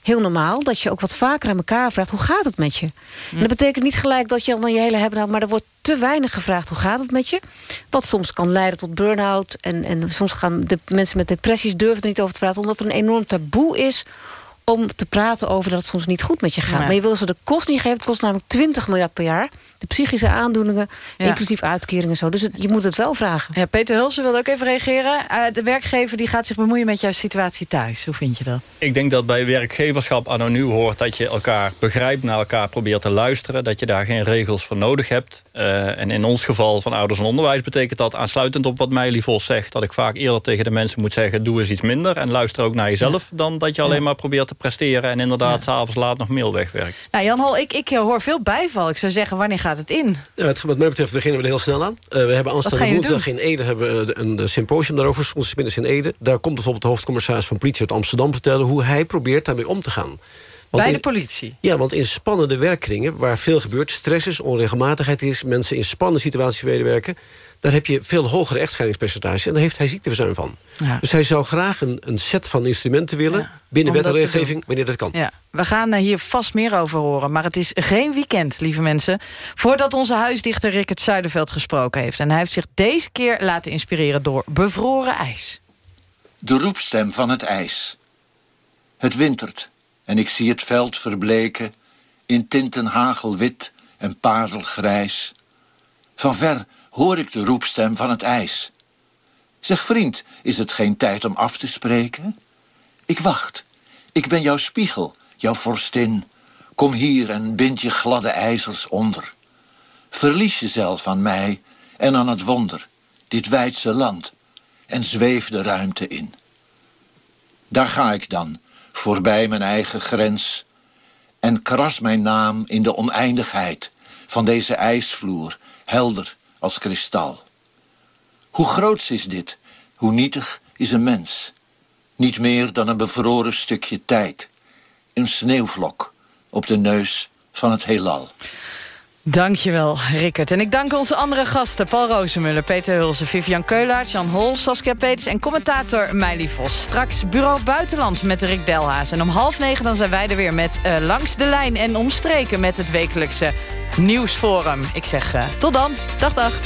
heel normaal dat je ook wat vaker aan elkaar vraagt... hoe gaat het met je? En dat betekent niet gelijk dat je dan je hele hebben... maar er wordt te weinig gevraagd hoe gaat het met je. Wat soms kan leiden tot burn-out. En, en soms gaan de mensen met depressies durven er niet over te praten... omdat er een enorm taboe is om te praten over dat het soms niet goed met je gaat. Maar je wil ze de kost niet geven. Het kost namelijk 20 miljard per jaar. De psychische aandoeningen, Ja. inclusief uitkeringen en zo. Dus het- je moet het wel vragen. Ja, Peter Hulsen wilde ook even reageren. Eh, de werkgever die gaat zich bemoeien met jouw situatie thuis. Hoe vind je dat? Ik denk dat bij werkgeverschap anno nu hoort dat je elkaar begrijpt, naar elkaar probeert te luisteren, dat je daar geen regels voor nodig hebt. Eh, en in ons geval van ouders en onderwijs betekent dat aansluitend op wat Meili Vos zegt, dat ik vaak eerder tegen de mensen moet zeggen, doe eens iets minder en luister ook naar jezelf, dan dat je alleen maar probeert te presteren en inderdaad s'avonds laat nog mail wegwerkt. Nou, Jan Hol, ik, ik hoor veel bijval. Ik zou zeggen, wanneer gaat het in? Ja, het, wat mij betreft beginnen we er heel snel aan. Uh, we hebben aanstaande woensdag in Ede hebben we een, een symposium daarover. Soms middags in Ede. Daar komt bijvoorbeeld de hoofdcommissaris van politie uit Amsterdam vertellen... hoe hij probeert daarmee om te gaan. Want Bij de in- politie? Ja, want in spannende werkkringen, waar veel gebeurt... stress is, onregelmatigheid is, mensen in spannende situaties medewerken... daar heb je veel hogere echtscheidingspercentages. En daar heeft hij ziekteverzuim van. Ja. Dus hij zou graag een, een set van instrumenten willen... binnen wet en regelgeving, wanneer dat kan. Ja, we gaan eh, hier vast meer over horen. Maar het is geen weekend, lieve mensen... voordat onze huisdichter Rickert Zuiderveld gesproken heeft. En hij heeft zich deze keer laten inspireren door bevroren ijs. De roepstem van het ijs. Het wintert en ik zie het veld verbleken in tinten hagelwit en parelgrijs. Van ver hoor ik de roepstem van het ijs. Zeg vriend, is het geen tijd om af te spreken? Ik wacht. Ik ben jouw spiegel, jouw vorstin. Kom hier en bind je gladde ijzers onder. Verlies jezelf aan mij en aan het wonder, dit wijdse land, en zweef de ruimte in. Daar ga ik dan, voorbij mijn eigen grens, en kras mijn naam in de oneindigheid van deze ijsvloer, helder als kristal. Hoe groots is dit, hoe nietig is een mens. Niet meer dan een bevroren stukje tijd. Een sneeuwvlok op de neus van het heelal. Dankjewel, Rickert. En ik dank onze andere gasten. Paul Rozemuller, Peter Hulsen, Vivian Keulaert, Jan Hol, Saskia Peters en commentator Meili Vos. Straks Bureau Buitenland met Rick Delhaas. En om half negen dan zijn wij er weer met uh, Langs de Lijn en Omstreken... met het wekelijkse Nieuwsforum. Ik zeg uh, tot dan. Dag, dag.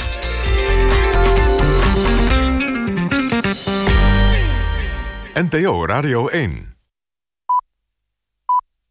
NPO Radio 1